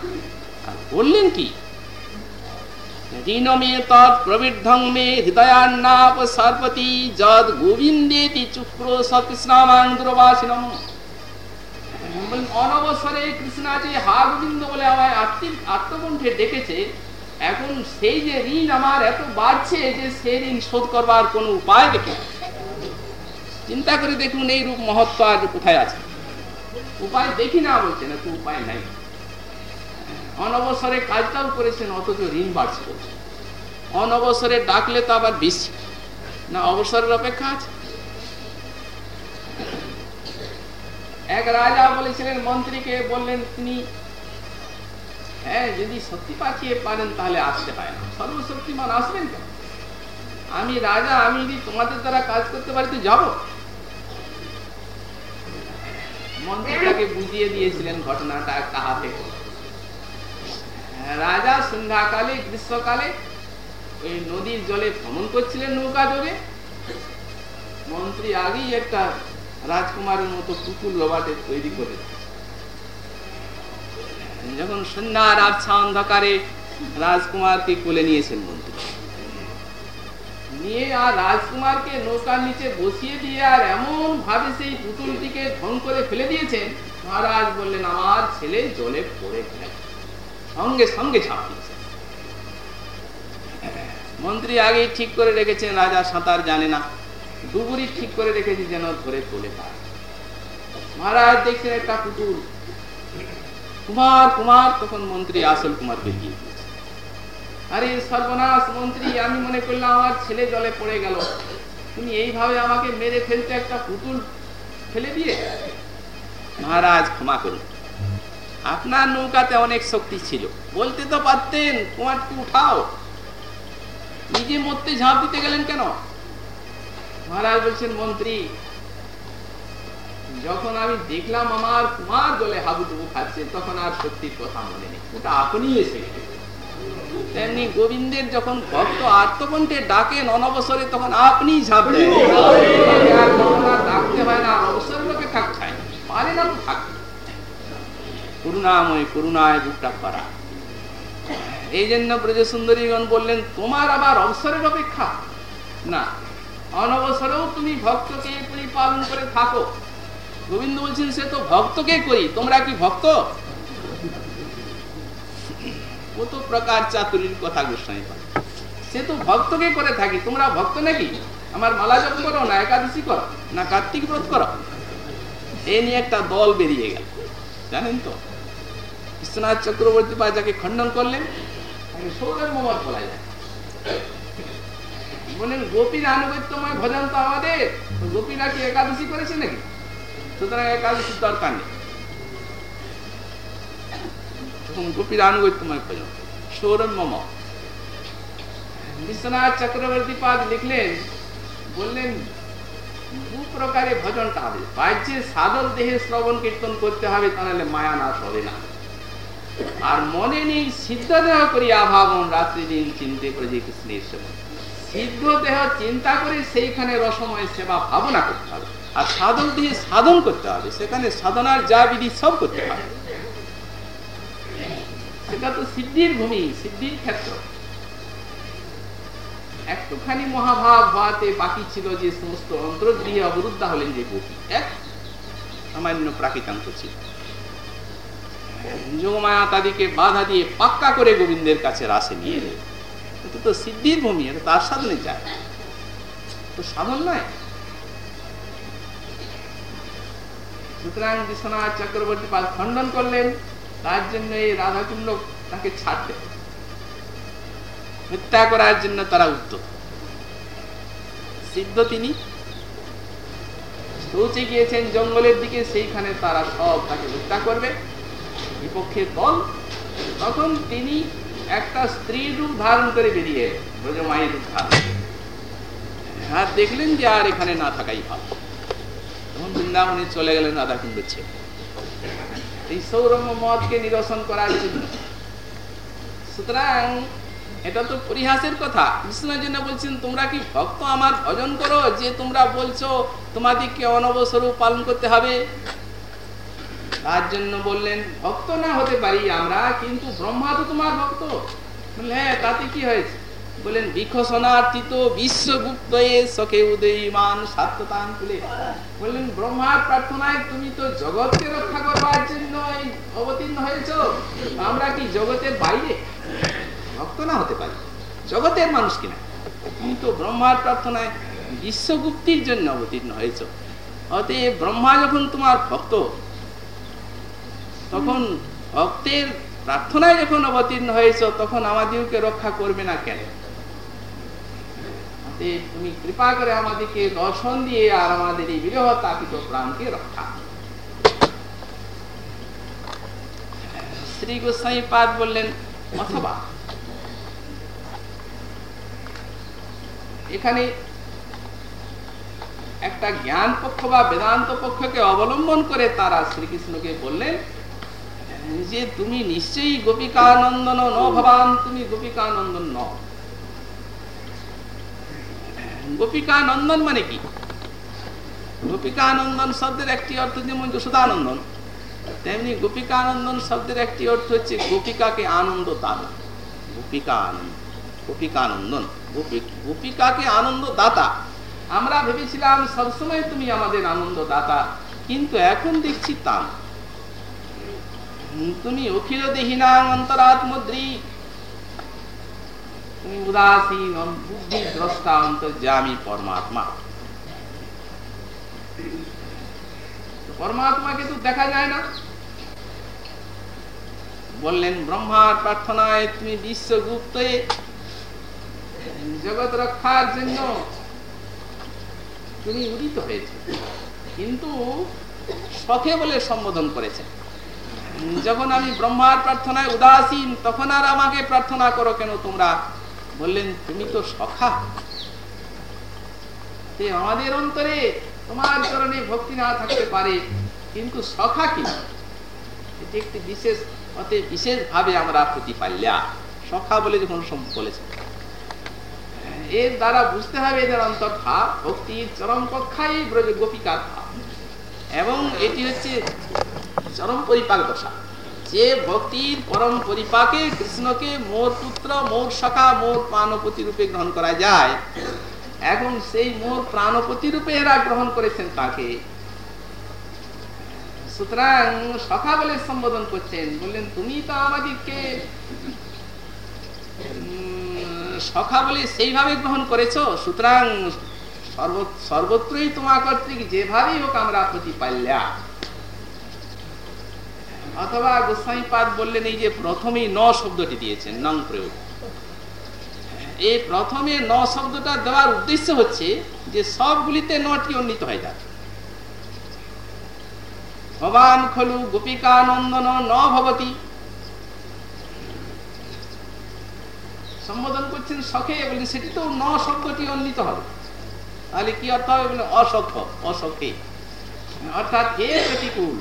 আর বললেন কি? তৎ মে যদ অনবসরে হা গোবিন্দ বলে আমায় ডেকেছে, এখন সেই যে ঋণ আমার এত বাড়ছে যে সেই ঋণ শোধ করবার কোনো উপায় দেখে চিন্তা করে দেখুন এই রূপ মহত্ব আর কোথায় আছে। উপায় দেখি না বলছে না তো উপায় নাই? অনবসরে কাজটাও করেছেন, অথচ ঋণ বাড়ছে। অনবসরে ডাকলে তো আবার বেশি না, অবসরের অপেক্ষা আছে? এক রাজা বলেছিলেন, মন্ত্রীকে বললেন তিনি হ্যাঁ যদি সত্যি পাঠিয়ে পারেন তাহলে আসতে হয় না সর্বশক্তিমান আসবেন কেন? আমি রাজা, আমি যদি তোমাদের দ্বারা কাজ করতে পারি তো যাব। মন্ত্রী তাকে বুঝিয়ে দিয়েছিলেন ঘটনাটা কাহাতে রাজা সন্ধ্যাকালে, গ্রীষ্মকালে ওই নদীর জলে ভ্রমণ করছিলেন নৌকা যোগে। মন্ত্রী আগেই একটা রাজকুমারের মতো পুতুল লোবাটে তৈরি করে। যখন সন্ধ্যার আচ্ছা অন্ধকারে রাজকুমারকে কোলে নিয়েছেন মন্ত্রী। নিয়ে আর রাজকুমারকে নৌকার নিচে বসিয়ে দিয়ে আর এমন ভাবে সেই পুতুলটিকে ঢং করে ফেলে দিয়েছেন, মহারাজ বললেন, আমার ছেলে জলে পড়ে গেল। সঙ্গে সঙ্গে ঝাঁপ মন্ত্রী আগেই ঠিক করে রেখেছেন, রাজা সাঁতার জানে না। ডুবুরি ঠিক করে রেখেছে যেন ধরে তোলে পারে মহারাজ দেখছেন একটা পুতুল। কুমার কুমার, তখন মন্ত্রী আসল দিয়ে দিয়েছে আরে সর্বনাশ মন্ত্রী আমি মনে করলাম আমার ছেলে জলে পড়ে গেল। তুমি এইভাবে আমাকে মেরে ফেলতে একটা পুতুল ফেলে দিয়ে? মহারাজ ক্ষমা করুন। আপনার নৌকাতে অনেক শক্তি ছিল। বলতে তো পারতেন কুমারটি উঠাও। নিজে মরতে ঝাঁপ দিতে গেলেন কেন? মহারাজ বলছেন মন্ত্রী যখন আমি দেখলাম আমার কুমার জলে হাবুডুবু খাচ্ছে তখন আর সত্যির কথা মনে নেই। ওটা আপনি এসে গেলেন। তেমনি গোবিন্দের যখন ভক্ত আত্মকণ্ঠে ডাকেন অনবসরে তখন আপনি ঝাঁপ দেন ডাকতে হয় না আর অবসরের লোকে থাকতে হয় না। পারে না তো থাকতে করুণাময় করুণায় বুকটা করা এই জন্য ব্রজ সুন্দরীগণ বললেন তোমার আবার অবসরের অপেক্ষা? না। অনবসরেও তুমি ভক্তকে তুমি পালন করে থাকো। গোবিন্দ বলছেন সে তো ভক্তকে করি। তোমরা কি ভক্ত? কত প্রকার চাতুরীর কথা গোস্বামী পায়। সে তো ভক্তকে করে থাকি। তোমরা ভক্ত নাকি? আমার মালা জপ করো, না একাদশী করো, না কার্তিক ব্রত করো। এ নিয়ে একটা দল বেরিয়ে গেল। জানেন তো? বিশ্বনাথ চক্রবর্তী পা যাকে খণ্ডন করলেন, তাকে সৌরভ মোহাম্মদ বলা যায়। বলেন গোপীর আনুগত্যময় ভজন তো আমাদের গোপীরা কি একাদশী করেছে নাকি? সুতরাং একাদশীর দরকার নেই। বিশ্বনাথ চক্রবর্তী পাদ লিখলেন বললেন দু প্রকারে ভজনটা হবে দেহে শ্রবণ কীর্তন করতে হবে তাহলে মায়া নাশ হবে না আর মনে নেই সিদ্ধ দেহ করি আভাবন রাত্রি দিন চিন্তে কৃষ্ণের সেবা সিদ্ধ দেহ চিন্তা করে সেইখানে রসময় সেবা ভাবনা করতে হবে আর সাধন দিয়ে সাধন করতে হবে সেখানে সাধনার যা বিধি সব করতে হবে সেটা তো সিদ্ধির ভূমি, সিদ্ধির ক্ষেত্র। একটুখানি মহাভাব হওয়াতে বাকি ছিল যে সমস্ত অন্তর্গৃহে অবরুদ্ধ হলেন যে গোপী এক সামান্য প্রাকৃতান্ত ছিল। যোগমায়া তাদেরকে বাধা দিয়ে পাক্কা করে গোবিন্দের কাছে রাসে নিয়ে এটা তো সিদ্ধির ভূমি, এটা তার সাধনে যায় তো সাধন নয়। সুতরাং বিশ্বনাথ চক্রবর্তী পাল খণ্ডন করলেন। তার জন্য এই রাধাকুণ্ড তাকে ছাড়তে হত্যা করার জন্য তারা উদ্যত। সিদ্ধ তিনি। পৌঁছে গিয়েছেন জঙ্গলের দিকে, সেইখানে তারা সব তাকে হত্যা করবে। বিপক্ষের দল। তখন তিনি একটা স্ত্রী রূপ ধারণ করে বেরিয়ে ব্রজমায়ের রূপ ধারণ আর দেখলেন যে আর এখানে না থাকাই ভালো। তখন বৃন্দাবনে চলে গেলেন রাধাকুণ্ড ছেড়ে। এই সৌরভ মদকে নিরসন করার জন্য সুতরাং এটা তো পরিহাসের কথা। কৃষ্ণের জন্য বলছেন, তোমরা কি ভক্ত? আমার ভজন করো। যে তোমরা বলছো, তোমাদেরকে অনবস্বরূপ পালন করতে হবে। তার জন্য বললেন, ভক্ত না হতে পারি আমরা, কিন্তু ব্রহ্মা তো তোমার ভক্ত। বললেন হ্যাঁ তাতে কি হয়েছে? বলেন বিখসনার্থিত বিশ্বগুপ্ত সখে উদয়মান সাত্যতান তুলে বললেন, ব্রহ্মার প্রার্থনায় তুমি তো জগৎকে রক্ষা করবার জন্য অবতীর্ণ হয়েছ। আমরা কি জগতের বাইরে ভক্ত না হতে পারি। জগতের মানুষ কিনা তুমি তো ব্রহ্মার প্রার্থনায় বিশ্বগুপ্তির জন্য অবতীর্ণ হয়েছ। অতএব ব্রহ্মা যখন তোমার ভক্ত, তখন ভক্তের প্রার্থনায় যখন অবতীর্ণ হয়েছ, তখন আমাদেরকে রক্ষা করবে না কেন? তুমি কৃপা করে আমাদেরকে দর্শন দিয়ে আর আমাদের এই বিরহ তাপিত প্রাণকে রক্ষা শ্রী গোস্বাই পাদ বললেন, অথবা এখানে একটা জ্ঞান পক্ষ বা বেদান্ত পক্ষকে অবলম্বন করে তারা শ্রীকৃষ্ণকে বললেন, যে তুমি নিশ্চয়ই গোপিকানন্দন ন ভবান, তুমি গোপিকানন্দন ন গোপিকানন্দন মানে কি? গোপিকানন্দন শব্দের একটি অর্থ যেমন যশোদানন্দন, তেমনি গোপিকানন্দন শব্দের একটি অর্থ হচ্ছে গোপিকাকে আনন্দ দাতা গোপিকা আনন্দ গোপিকানন্দন। গোপিকাকে আনন্দ দাতা আমরা ভেবেছিলাম, সবসময় তুমি আমাদের আনন্দ দাতা কিন্তু এখন দেখছি তা তুমি অখিল দেহিনা অন্তরাত্মদ্রী। তুমি উদাসীন বুদ্ধি দ্রষ্টা অন্তর্যামী পরমাত্মা। পরমাত্মাকে তো দেখা যায় না। বললেন, ব্রহ্মার প্রার্থনায় তুমি বিশ্বগুপ্ত জগৎ রক্ষার জন্য। তুমি উদিত হয়েছে। কিন্তু শখে বলে সম্বোধন যখন আমি ব্রহ্মার প্রার্থনায় উদাসীন, তখন আর আমাকে প্রার্থনা করো কেন তোমরা? বললেন, তুমি তো সখা। আমাদের অন্তরে তোমার চরণে ভক্তি না থাকতে পারে, কিন্তু সখা কি? একটি বিশেষ, অতে বিশেষ ভাবে আমরা প্রতিপাল্যা। সখা বলে যখন বলেছে এর দ্বারা বুঝতে হবে এদের অন্তর্ভাব ভক্তির চরম পক্ষাই ব্রজ গোপিকার এবং এটি হচ্ছে চরম পরিপাক দশা। যে ভক্তির পরম পরিপাকে কৃষ্ণকে মোর পুত্র, মোর সখা, মোর প্রাণপতি রূপে গ্রহণ করা যায়। এখন সেই মোর প্রাণপতি রূপে এরা গ্রহণ করেছেন তাকে সুতরাং সখা বলে সম্বোধন করছেন, বললেন, তুমি তো আমাদেরকে সখা বলে, সেইভাবে গ্রহণ করেছ? সুতরাং সর্বত্রই তোমার কর্তৃক যেভাবেই হোক আমরা প্রতিপাল্যা। অথবা গোস্বাই পাদ বললেন, এই যে প্রথমেই ন শব্দটি দিয়েছেন, নং প্রয়োগ। এই প্রথমে ন শব্দটা দেওয়ার উদ্দেশ্য হচ্ছে যে সবগুলিতে নটি উন্নীত হয়ে যাবে ভবান খলু গোপিকা নন্দন ন ভবতী। সম্বোধন করছেন শখে বলেন সেটি তো ন শব্দটি অন্বিত হবে। তাহলে কি অর্থ হবে? বলে অসখ, অসখে। অর্থাৎ হে প্রতিকূল।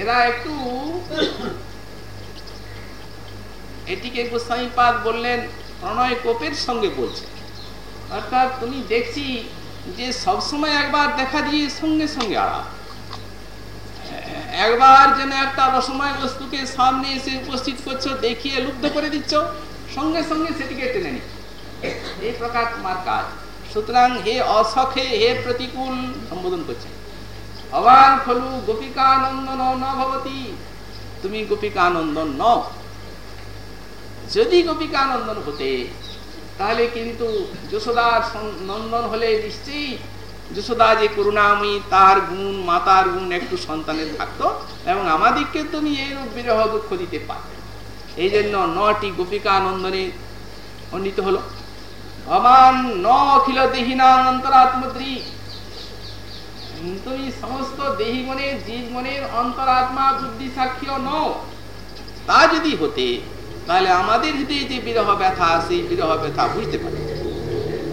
এরা একটু এটিকে গোস্বামী পাদ বললেন, প্রণয় কোপের সঙ্গে বলছে। অর্থাৎ তুমি দেখছি যে সবসময় একবার দেখা দিয়ে সঙ্গে সঙ্গে আড়া একবার যেন একটা রসময় বস্তুকে সামনে এসে উপস্থিত করছ, দেখিয়ে লুব্ধ করে দিচ্ছ, সঙ্গে সঙ্গে সেটিকে টেনে নি এই প্রকার তোমার কাজ। সুতরাং হে অসখে, হে প্রতিকূল, সম্বোধন করছে। ভবান খলু গোপিকানন্দন ন ভবতী। তুমি গোপিকানন্দন ন যদি গোপিকা গোপিকানন্দন হতে, তাহলে কিন্তু যশোদার নন্দন হলে নিশ্চয়ই যশোদা যে করুণাময়ী, তার গুণ, মাতার গুণ একটু সন্তানের থাকতো এবং আমাদেরকে তুমি এই বিরহ দুঃখ দিতে পারবে এই জন্য নটি গোপিকা নন্দনে খণ্ডিত হলো। ভবান ন অখিল দেহিনা অন্তরাত্মদ্রী। তুমি সমস্ত দেহি মনের জীব মনের অন্তরাত্মা বুদ্ধি সাক্ষী নও। তা যদি হতে, তাহলে আমাদের হৃদয়ে যে বিরহ ব্যথা, সেই বিরহ ব্যথা বুঝতে পারে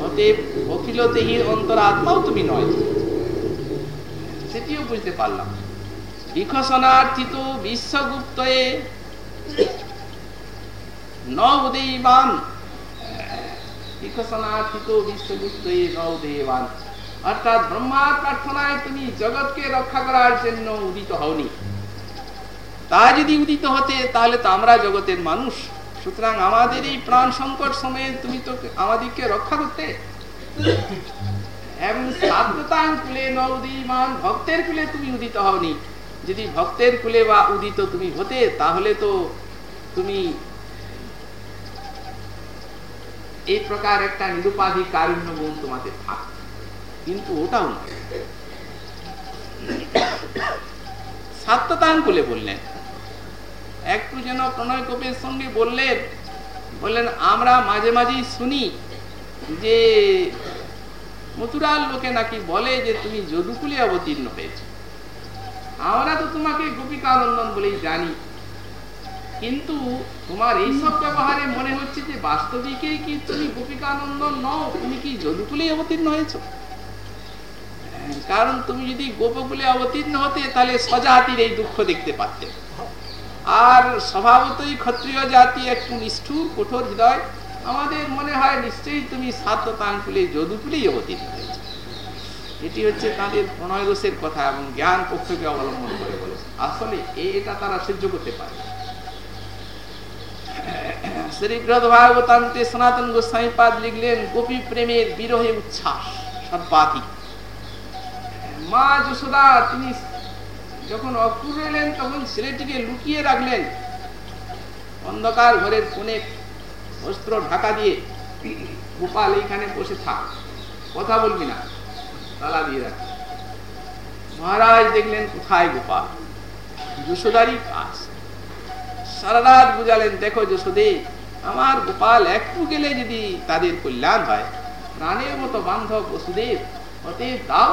অতএব অখিল দেহির অন্তরাত্মাও তুমি নয়। সেটিও বুঝতে পারলাম। বিখসনার্থিত বিশ্বগুপ্ত বিশ্বগুপ্ত অর্থাৎ ব্রহ্মার প্রার্থনায় তুমি জগৎকে রক্ষা করার জন্য উদিত হওনি। তা যদি উদিত হতে, তাহলে তো আমরা জগতের মানুষ। সুতরাং আমাদের এই প্রাণ সংকট সময়ে তুমি তো আমাদেরকে রক্ষা করতে। এবং কুলে ভক্তের কুলে তুমি উদিত হওনি। যদি ভক্তের কুলে বা উদিত তুমি হতে, তাহলে তো তুমি এই প্রকার একটা নিরুপাধি কারুণ্য গুণ তোমাদের থাক কিন্তু ওটাও না সাত্যতাং কুলে বললেন একটু যেন প্রণয় কবির সঙ্গে বললেন বললেন, আমরা মাঝে মাঝেই শুনি যে মথুরার লোকে নাকি বলে যে তুমি যদুকুলে অবতীর্ণ হয়েছ। আমরা তো তোমাকে গোপিকানন্দন বলেই জানি। কিন্তু তোমার এইসব ব্যবহারে মনে হচ্ছে যে বাস্তবিকে কি তুমি গোপিকানন্দন নও, তুমি কি যদুকুলেই অবতীর্ণ হয়েছ? কারণ তুমি যদি গোপকুলে অবতীর্ণ হতে, তাহলে স্বজাতির এই দুঃখ দেখতে পারতে। আর স্বভাবতই ক্ষত্রিয় জাতি একটু নিষ্ঠুর, কঠোর হৃদয়। আমাদের মনে হয় নিশ্চয়ই তুমি সাত তাঙ্কুলে যদুকুলেই অবতীর্ণ হয়েছে। এটি হচ্ছে তাদের প্রণয় কথা এবং জ্ঞান পক্ষকে অবলম্বন করে বলেছে আসলে এটা তারা সহ্য করতে পারে শ্রী বৃহৎ ভাগবতান্তে সনাতন গোস্বামী পাদ লিখলেন, গোপী প্রেমের বিরহে উচ্ছ্বাস, সর্বাধিক। মা যশোদা, তিনি যখন অক্রুর এলেন, তখন ছেলেটিকে লুকিয়ে রাখলেন। অন্ধকার ঘরের কোণে বস্ত্র ঢাকা দিয়ে, গোপাল এইখানে বসে থাক, কথা বলবি না, তালা দিয়ে রাখ। মহারাজ দেখলেন, কোথায় গোপাল? যশোদারই কাজ সারা রাত বুঝালেন, দেখো যশোদে, আমার গোপাল একটু গেলে যদি তাদের কল্যাণ হয়, প্রাণের মতো বান্ধব বসুদেব, অতএব দাও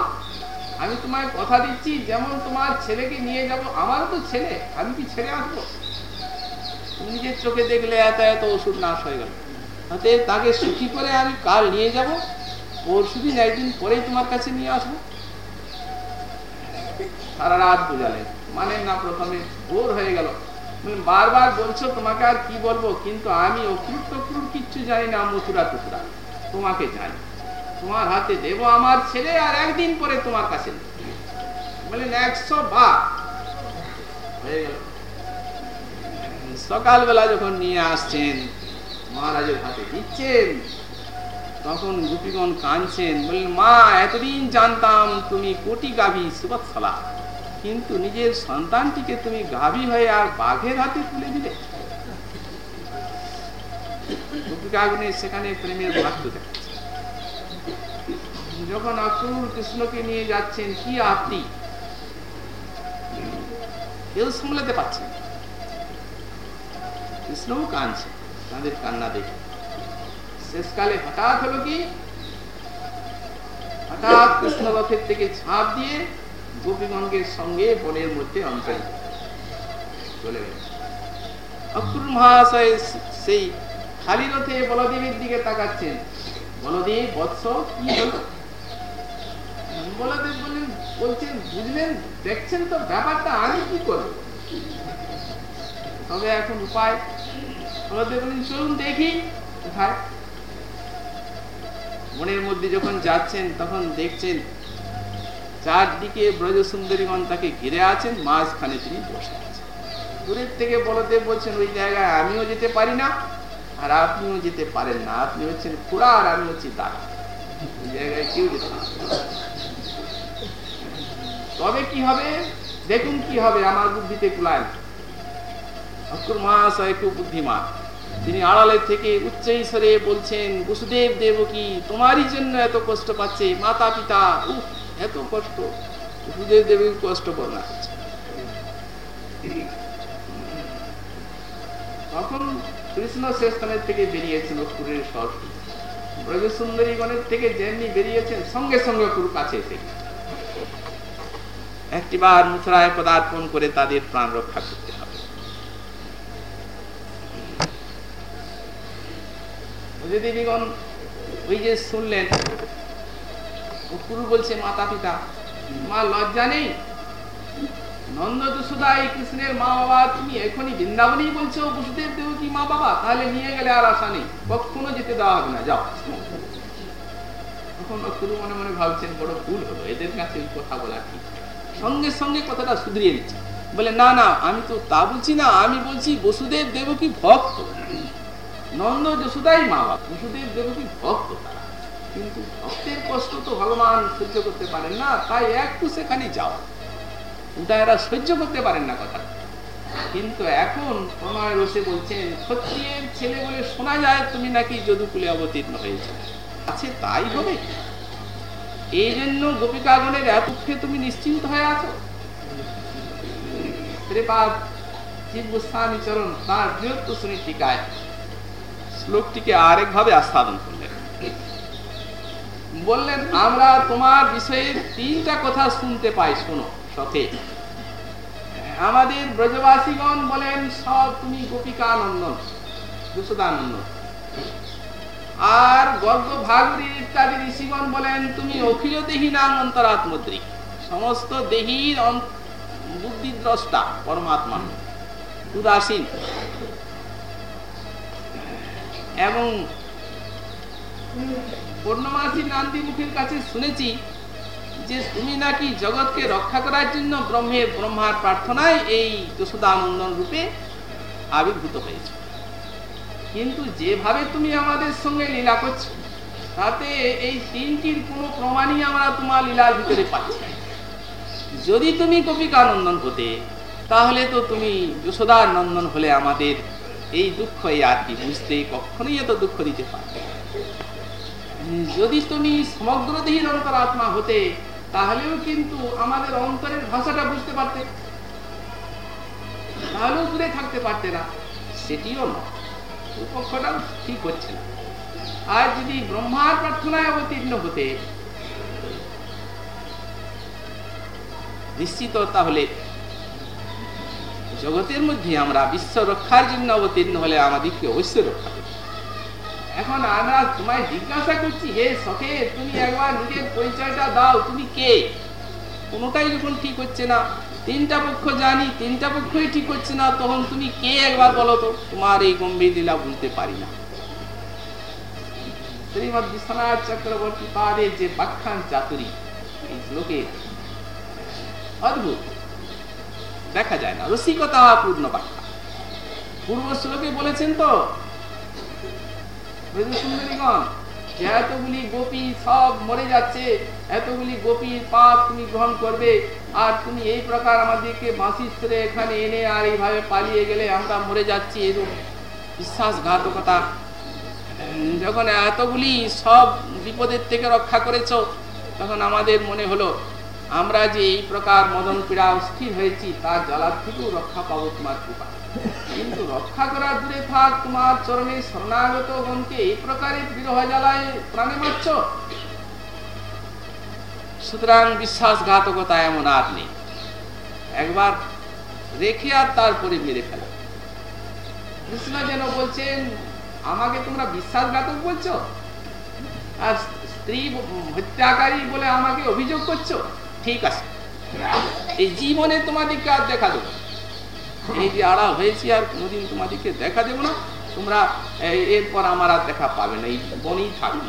আমি তোমায় কথা দিচ্ছি, যেমন তোমার ছেলেকে নিয়ে যাব, আমারও তো ছেলে, আমি কি ছেড়ে আসব? নিজের চোখে দেখলে এত এত ওষুধ নাশ হয়ে গেল। অতএব তাকে সুখী করে আমি কাল নিয়ে যাব পরশু দিন একদিন পরেই তোমার কাছে নিয়ে আসব। সারা রাত বুঝালেন মানে না প্রথমে ভোর হয়ে গেল। বারবার বলছো তোমাকে আর কি বলব, কিন্তু আমি অক্রুর টক্রুর কিচ্ছু জানি না, মথুরা টুকরা। তোমাকে জানি। তোমার হাতে দেব আমার ছেলে আর একদিন পরে তোমার কাছে একশো গেল। সকালবেলা যখন নিয়ে আসছেন মহারাজের হাতে দিচ্ছেন, তখন গোপীগণ কাঁদছেন। বললেন মা, এতদিন জানতাম তুমি কোটি গাভী সুবৎসলা, কিন্তু নিজের সন্তানটিকে তুমি গাভী হয়ে আর বাঘের হাতে তুলে দিলে। গোপিকাগুনে সেখানে প্রেমের বাক্য দেখাচ্ছে যখন অক্রুর কৃষ্ণকে নিয়ে যাচ্ছেন, কি আপনি? কেউ সামলাতে পারছেন কৃষ্ণও কাঁদছে, তাদের কান্না দেখে। শেষকালে হঠাৎ হলো কি? হঠাৎ কৃষ্ণ রথের থেকে ঝাঁপ দিয়ে গোপীগঙ্গের সঙ্গে বনের মধ্যে অন্তরিত চলে গেল অক্রুর মহাশয় সেই খালি রথে বলদেবের দিকে তাকাচ্ছেন। বলদেব, বৎস, কি হলো? বললেন বলছেন, বুঝলেন? দেখছেন তো ব্যাপারটা, আমি কি করব? তবে এখন উপায়। চলুন দেখি কোথায় মনের মধ্যে যখন যাচ্ছেন, তখন দেখছেন, চারদিকে ব্রজ সুন্দরীগণ তাকে ঘিরে আছেন, মাঝখানে তিনি বসে আছেন। দূরের থেকে বলদেব বলছেন, ওই জায়গায় আমিও যেতে পারি না, আর আপনিও যেতে পারেন না। আপনি হচ্ছেন খুড়া আর আমি হচ্ছি দাদা ওই জায়গায় কেউ যেতে তবে কি হবে? দেখুন কি হবে আমার বুদ্ধিতে কুলায় অক্ষর মহাশয় খুব বুদ্ধিমান। তিনি আড়ালে থেকে উচ্চ ঈশ্বরে বলছেন, বসুদেব দেবকী, তোমারই জন্য এত কষ্ট পাচ্ছে মাতা পিতা উহ এত কষ্ট। বসুদেব দেবী কষ্ট বর্ণনা তখন কৃষ্ণ শেষস্থানের থেকে বেরিয়েছেন অক্ষুরের সরস্বতী ব্রজ সুন্দরী গণের থেকে যেমনি বেরিয়েছেন, সঙ্গে সঙ্গে অক্ষুর কাছে এসে একটিবার মুথরায় পদার্পণ করে তাদের প্রাণ রক্ষা করতে হবে। ওই যে শুনলেন বলছে মাতা পিতা মা লজ্জা নেই? নন্দ এই কৃষ্ণের মা বাবা, তুমি এখনই বৃন্দাবনেই বলছো, বসুদেব দেব কি মা বাবা? তাহলে নিয়ে গেলে আর আশা নেই। কখনো যেতে দেওয়া হবে না, যাও। তখন অক্ষুরু মনে মনে ভাবছেন, বড় ভুল হলো, এদের কাছে কথা বলা ঠিক। সঙ্গে সঙ্গে কথাটা শুধরিয়ে নিচ্ছে। বলে, না না, আমি তো তা বলছি না, আমি বলছি বসুদেব দেবকী ভক্ত। নন্দ যশোদাই মা বাবা, বসুদেব দেবকী ভক্ত তারা। কিন্তু ভক্তের কষ্ট তো ভগবান সহ্য করতে পারেন না, তাই একটু সেখানে যাও। ওটা এরা সহ্য করতে পারেন না কথা কিন্তু এখন প্রণয় বসে বলছেন ক্ষত্রিয়ের ছেলে বলে শোনা যায়, তুমি নাকি যদুকুলে অবতীর্ণ হয়েছে। আছে তাই হবে? এই জন্য গোপিকাগণের এতক্ষে তুমি নিশ্চিন্ত হয়ে আছো? শ্রীপাদ চরণ বৃহত্ত শ্লোকটিকে করলেন। বললেন, আমরা তোমার বিষয়ে তিনটা কথা শুনতে পাই, শোনো সতে আমাদের ব্রজবাসীগণ বলেন, সব তুমি গোপিকা নন্দন যশোদানন্দন আর গর্গ ভাগরী ইত্যাদি ঋষিগণ বলেন, তুমি অখিল দেহী নাম অন্তরাত্মদ্রী সমস্ত দেহীর বুদ্ধি দ্রষ্টা পরমাত্মা। উদাসীন। এবং পূর্ণমাসী নান্দি কাছে শুনেছি যে তুমি নাকি জগৎকে রক্ষা করার জন্য ব্রহ্মের ব্রহ্মার প্রার্থনায় এই যশোদানন্দন রূপে আবির্ভূত হয়েছে। কিন্তু যেভাবে তুমি আমাদের সঙ্গে লীলা করছ, তাতে এই তিনটির কোনো প্রমাণই আমরা তোমার লীলার ভিতরে পাচ্ছি যদি তুমি কপিকানন্দন হতে, তাহলে তো তুমি যশোদার নন্দন হলে আমাদের এই দুঃখ, এই আর কি বুঝতে কখনোই এত দুঃখ দিতে পারবে যদি তুমি সমগ্র দেহীর অন্তরাত্মা হতে, তাহলেও কিন্তু আমাদের অন্তরের ভাষাটা বুঝতে পারতে। তাহলেও দূরে থাকতে পারতে না। সেটিও নয়। পক্ষটাও ঠিক হচ্ছে না আর যদি ব্রহ্মার প্রার্থনায় অবতীর্ণ হতে নিশ্চিত, তাহলে জগতের মধ্যে আমরা বিশ্ব রক্ষার জন্য অবতীর্ণ হলে আমাদেরকে অবশ্যই রক্ষা এখন আমরা তোমায় জিজ্ঞাসা করছি, হে সখে তুমি একবার নিজের পরিচয়টা দাও, তুমি কে? কোনোটাই যখন ঠিক হচ্ছে না তিনটা পক্ষ জানি, তিনটা পক্ষই ঠিক হচ্ছে না, তখন তুমি কে একবার বলো তো? তোমার এই গম্ভীর লীলা বুঝতে পারি না। শ্রীমদ বিশ্বনাথ চক্রবর্তী যে বাখ্যান অদ্ভুত। দেখা যায় না, রসিকতা পূর্ণ বাখ্যা বলেছেন তো যে এতগুলি গোপী সব মরে যাচ্ছে, এতগুলি গোপীর পাপ তুমি গ্রহণ করবে, আর তুমি এই প্রকার আমাদেরকে বাঁশি ছেড়ে এখানে এনে আর এইভাবে পালিয়ে গেলে আমরা মরে যাচ্ছি এরকম বিশ্বাসঘাতকতা। যখন এতগুলি সব বিপদের থেকে রক্ষা করেছ, তখন আমাদের মনে হলো, আমরা যে এই প্রকার মদন পীড়া স্থির হয়েছি, তার জ্বালার থেকেও রক্ষা পাবো তোমার কৃপা কিন্তু রক্ষা করা দূরে থাক, তোমার চরণে শরণাগত গণকে এই প্রকারে বিরহ জ্বালায় প্রাণে মারছ সুতরাং বিশ্বাসঘাতকতা এমন আর নেই। একবার রেখে আর তারপরে মেরে ফেলা। কৃষ্ণ যেন বলছেন, আমাকে তোমরা বিশ্বাসঘাতক বলছো? আর স্ত্রী হত্যাকারী বলে আমাকে অভিযোগ করছ? ঠিক আছে। এই জীবনে তোমাদেরকে আর দেখা দেবো। এই যে আড়াল হয়েছি আর কোনোদিন তোমাদেরকে দেখা দেবো না, তোমরা এরপর আমার আর দেখা পাবে না, এই বনেই থাকবে।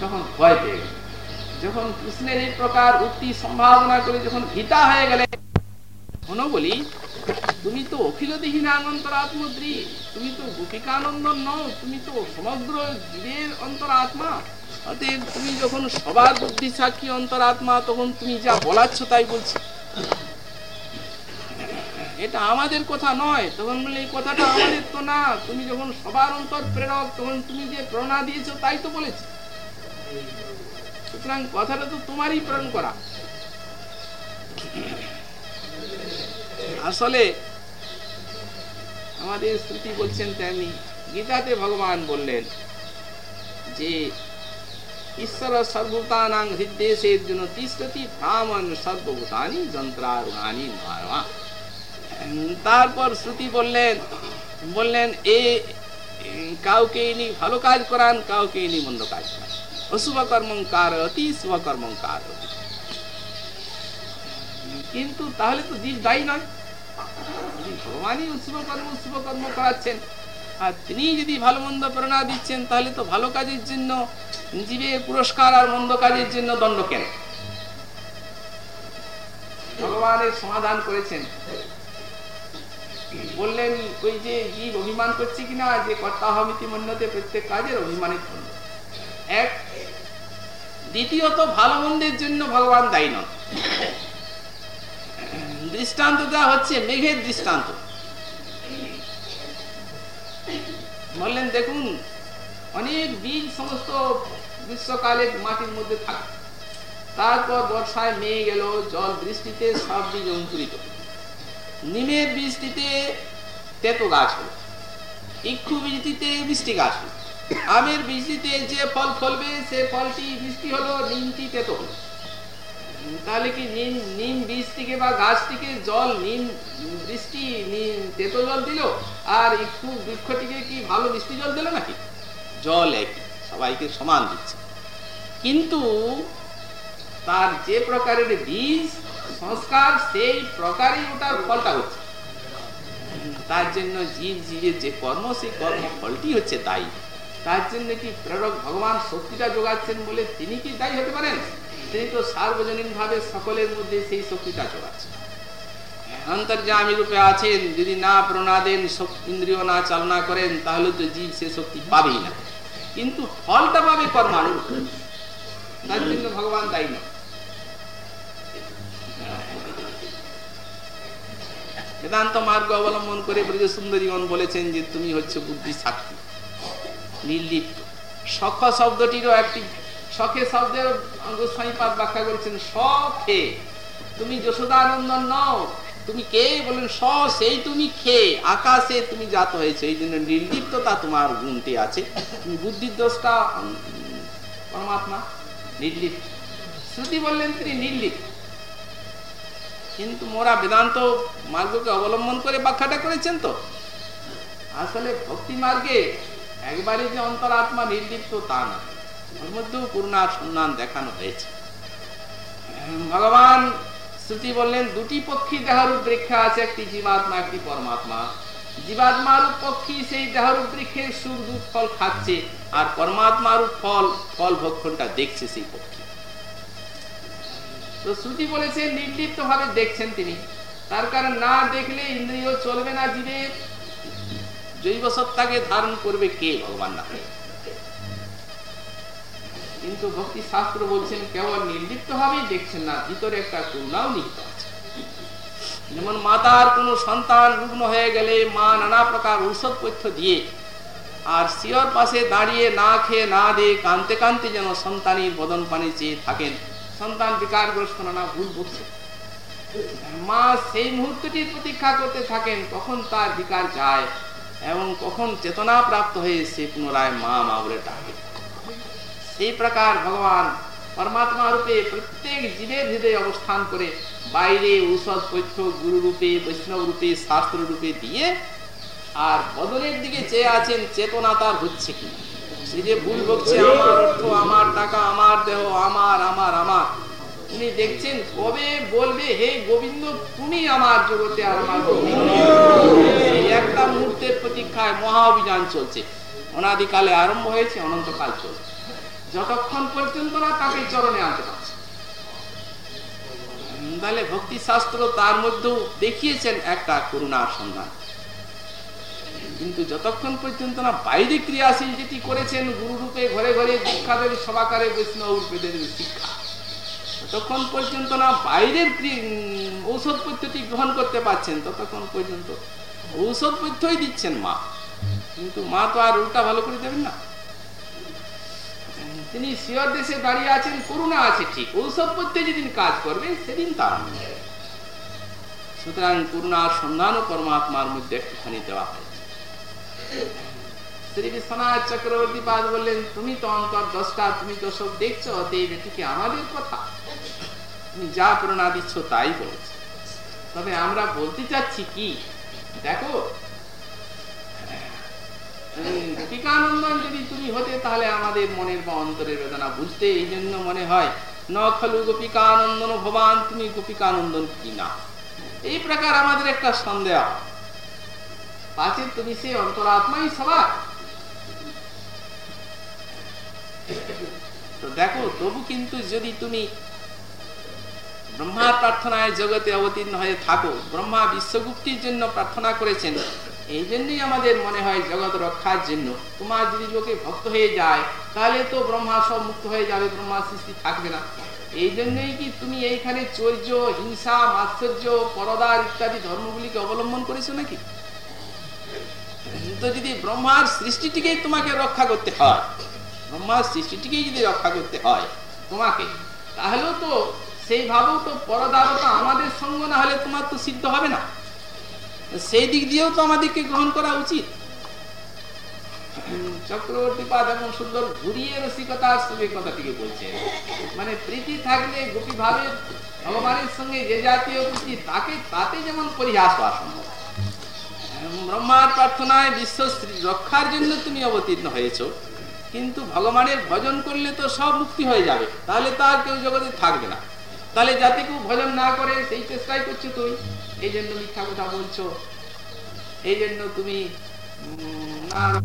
তখন ভয় পেয়ে গেল, যখন কৃষ্ণের এই প্রকার উক্তি সম্ভাবনা করে যখন ভীতা হয়ে গেলে বলি, তুমি তো অখিল দেহীন অন্তরাত্মদ্রী তুমি তো গোপিকানন্দন নও, তুমি তো সমগ্র জীবের অন্তরাত্মা অতএব তুমি যখন সবার বুদ্ধি সাক্ষী অন্তরাত্মা তখন তুমি যা বলাচ্ছ তাই বলছি। এটা আমাদের কথা নয়। তখন বললে এই কথাটা আমাদের তো না। তুমি যখন সবার অন্তর প্রেরক, তখন তুমি যে প্রেরণা দিয়েছ তাই তো বলেছি। সুতরাং কথাটা তো তোমারই প্রেরণ করা। আসলে আমাদের শ্রুতি বলছেন তেমনি, গীতাতে ভগবান বললেন যে, ঈশ্বর সর্বভূতানাং হৃদ্দেশের জন্য তিষ্ঠতি ভ্রামণ সর্বভূতানি যন্ত্রারুণানি নয়মা তারপর শ্রুতি বললেন বললেন, এ, কাউকে ইনি ভালো কাজ করান, কাউকে ইনি মন্দ কাজ করান। অশুভ কর্মং কারতি শুভ কর্মং কারতি কিন্তু তাহলে তো জীব দায়ী নয়। ভগবানই শুভ কর্ম শুভ কর্ম করাচ্ছেন, আর তিনি যদি ভালো মন্দ প্রেরণা দিচ্ছেন, তাহলে তো ভালো কাজের জন্য, জীবের পুরস্কার আর মন্দ কাজের জন্য দণ্ড কেন? ভগবানের সমাধান করেছেন। বললেন, ওই যে জীব অভিমান করছে কিনা, যে কর্তা হমিতি মন্যতে প্রত্যেক কাজের অভিমানিত হল এক, দ্বিতীয়ত, ভালো মন্দের জন্য ভগবান দায়ী নন। দৃষ্টান্তটা হচ্ছে, মেঘের দৃষ্টান্ত। বললেন, দেখুন, অনেক বীজ সমস্ত গ্রীষ্মকালে মাটির মধ্যে থাকে। তারপর বর্ষায় মেয়ে গেল জল বৃষ্টিতে সব বীজ অঙ্কুরিত। নিমের বৃষ্টিতে তেতো গাছ হলো। ইক্ষু বৃষ্টিতে মিষ্টি গাছ হলো। আমের বৃষ্টিতে যে ফল ফলবে, সে ফলটি বৃষ্টি হলো, নিমটি তেতো হলো। তাহলে কি নিম নিম বীজটিকে বা গাছটিকে জল, নিম বৃষ্টি, নিম তেতো জল দিল? আর একটু বৃক্ষটিকে কি ভালো বৃষ্টি জল দিল নাকি? জল একই, সবাইকে সমান দিচ্ছে। কিন্তু তার যে প্রকারের বীজ সংস্কার সেই প্রকারই ওটার ফলটা হচ্ছে। তার জন্য জীব জীবের যে কর্ম, সেই কর্ম ফলটি হচ্ছে দায়ী। তার জন্য কি প্রেরক ভগবান শক্তিটা যোগাচ্ছেন বলে তিনি কি দায়ী হতে পারেন? তিনি তো সার্বজনীন ভাবে সকলের মধ্যে সেই শক্তিটা যোগাচ্ছেন। অন্তর্যামী রূপে আছেন, যদি না প্রণা দেন ইন্দ্রিয় না চালনা করেন, তাহলে তো জীব সে শক্তি পাবেই না। কিন্তু ফলটা পাবে কর্মানুরূপ। তার জন্য ভগবান দায়ী নয় বেদান্ত মার্গ অবলম্বন করে ব্রজ সুন্দরীগণ বলেছেন যে তুমি হচ্ছে বুদ্ধি সাক্ষী। নির্লিপ্ত। সখ শব্দটিরও একটি শখে শব্দের গোস্বাইপাদ ব্যাখ্যা করেছেন শখে তুমি যশোদানন্দন নও, তুমি কে বলেন, স সেই তুমি খে, আকাশে তুমি জাত হয়েছে, এই জন্য নির্লিপ্ততা তোমার গুণটি আছে। তুমি বুদ্ধির দোষটা পরমাত্মা, নির্লিপ্ত। শ্রুতি বললেন তিনি নির্লিপ্ত। কিন্তু মোরা বেদান্ত মার্গকে অবলম্বন করে ব্যাখ্যাটা করেছেন তো। আসলে ভক্তি মার্গে একবারে যে অন্তরাত্মা নির্লিপ্ত তা না, ওর মধ্যেও সন্ধান দেখানো হয়েছে। ভগবান শ্রুতি বললেন, দুটি পক্ষী দেহরূপ বৃক্ষা আছে, একটি জীবাত্মা, একটি পরমাত্মা। জীবাত্মার পক্ষী সেই দেহরূপ বৃক্ষের সুখ দুঃখ ফল খাচ্ছে, আর পরমাত্মার ফল ফল ভক্ষণটা দেখছে সেই পক্ষী। তো শ্রুতি বলেছে নির্লিপ্ত ভাবে দেখছেন তিনি। তার কারণ না দেখলে ইন্দ্রিয় চলবে না জীবের জৈব। সত্তাকে ধারণ করবে কে ভগবান না? কিন্তু ভক্তি শাস্ত্র বলছেন, কেবল নির্লিপ্ত ভাবেই দেখছেন না, ভিতরে একটা করুণাও নিহিত আছে যেমন মাতার কোন সন্তান রুগ্ন হয়ে গেলে মা নানা প্রকার ঔষধ পথ্য দিয়ে, আর শিয়র পাশে দাঁড়িয়ে না খেয়ে না দিয়ে কানতে কানতে যেন সন্তানের বদন পানি চেয়ে থাকেন। সন্তান বিকারগ্রস্ত নানা ভুল বকছে মা সেই মুহূর্তটি প্রতীক্ষা করতে থাকেন, কখন তার বিকার যায় এবং কখন চেতনা প্রাপ্ত হয়ে সে পুনরায় মা মা বলে ডাকে। সেই প্রকার ভগবান পরমাত্মা রূপে প্রত্যেক জীবের হৃদয়ে অবস্থান করে বাইরে ঔষধ পথ্য গুরু রূপে, বৈষ্ণব রূপে, শাস্ত্র রূপে দিয়ে আর বদলের দিকে চেয়ে আছেন, চেতনা তার হচ্ছে কি যে ভুল আমার অর্থ, আমার টাকা, আমার দেহ, আমার আমার আমার। দেখছেন কবে বলবে, হে গোবিন্দ, তুমি আমার জগতে আর আমার একটা মুহূর্তের প্রতীক্ষায় মহা অভিযান চলছে। অনাদিকালে আরম্ভ হয়েছে, অনন্তকাল চলছে। যতক্ষণ পর্যন্ত না তাকে চরণে আনতে পারছে। তাহলে ভক্তি শাস্ত্র তার মধ্যেও দেখিয়েছেন একটা করুণার সন্ধান। কিন্তু যতক্ষণ পর্যন্ত না বাইরে ক্রিয়াশীল যেটি করেছেন গুরু রূপে ঘরে ঘরে দীক্ষাদের সবাকারে বৈষ্ণব রূপেদের শিক্ষা, ততক্ষণ পর্যন্ত না বাইরের ঔষধ পদ্ধতি গ্রহণ করতে পারছেন, ততক্ষণ পর্যন্ত ঔষধ পথ্যই দিচ্ছেন মা। কিন্তু মা তো আর উল্টা ভালো করে দেবেন না। তিনি শিয়র দেশে দাঁড়িয়ে আছেন, করুণা আছে ঠিক, ঔষধ পথ্যে যেদিন কাজ করবে সেদিন তার সুতরাং করুণার সন্ধান ও পরমাত্মার মধ্যে একটুখানি দেওয়া হয়েছে শ্রী বিশ্বনাথ চক্রবর্তী পাদ বললেন, তুমি তো অন্তর দশটা, তুমি তো সব দেখছ এটিকে আমাদের কথা? তুমি যা প্রেরণা দিচ্ছ, তাই বলেছ। তবে আমরা বলতে চাচ্ছি কি, দেখো যদি তুমি হতে, তাহলে আমাদের মনের বা অন্তরের বেদনা বুঝতে এই জন্য মনে হয়, ন খলু গোপিকানন্দন ভবান, তুমি গোপিকানন্দন এই প্রকার আমাদের একটা সন্দেহ। পাচ্ছে তুমি সে অন্তরাত্মাই সবার। তো দেখো, তবু কিন্তু যদি তুমি ব্রহ্মার প্রার্থনায় জগতে অবতীর্ণ হয়ে থাকো, ব্রহ্মা বিশ্বগুপ্তির জন্য প্রার্থনা করেছেন, এই জন্যই আমাদের মনে হয় জগৎ রক্ষার জন্য। তোমার যদি লোকে ভক্ত হয়ে যায়, তাহলে তো ব্রহ্মা সব মুক্ত হয়ে যাবে ব্রহ্মা সৃষ্টি থাকবে না। এই জন্যই কি তুমি এইখানে চৈর্য, হিংসা, মাৎসর্য, পরদার ইত্যাদি ধর্মগুলিকে অবলম্বন করেছ নাকি? তো যদি ব্রহ্মার সৃষ্টিটিকেই তোমাকে রক্ষা করতে হয়, ব্রহ্মার সৃষ্টিটিকেই যদি রক্ষা করতে হয় তোমাকে, তাহলেও তো সেইভাবেও তো পরদারতা আমাদের সঙ্গ না হলে তোমার তো সিদ্ধ হবে না। সেই দিক দিয়েও তো আমাদেরকে গ্রহণ করা উচিত। চক্রবর্তী পা যেমন সুন্দর ঘুরিয়ে রসিকতার সঙ্গে কথাটিকে বলছে। মানে প্রীতি থাকলে গোপী ভাবের ভগবানের সঙ্গে যে জাতীয় তাকে তাতে যেমন পরিহাস হওয়া সম্ভব। ব্রহ্মার প্রার্থনায় বিশ্ব রক্ষার জন্য তুমি অবতীর্ণ হয়েছ। কিন্তু ভগবানের ভজন করলে তো সব মুক্তি হয়ে যাবে। তাহলে তার কেউ জগতে থাকবে না। তাহলে যাতে কেউ ভজন না করে, সেই চেষ্টাই করছ তুমি। এই জন্য মিথ্যা কথা বলছো। এই জন্য তুমি না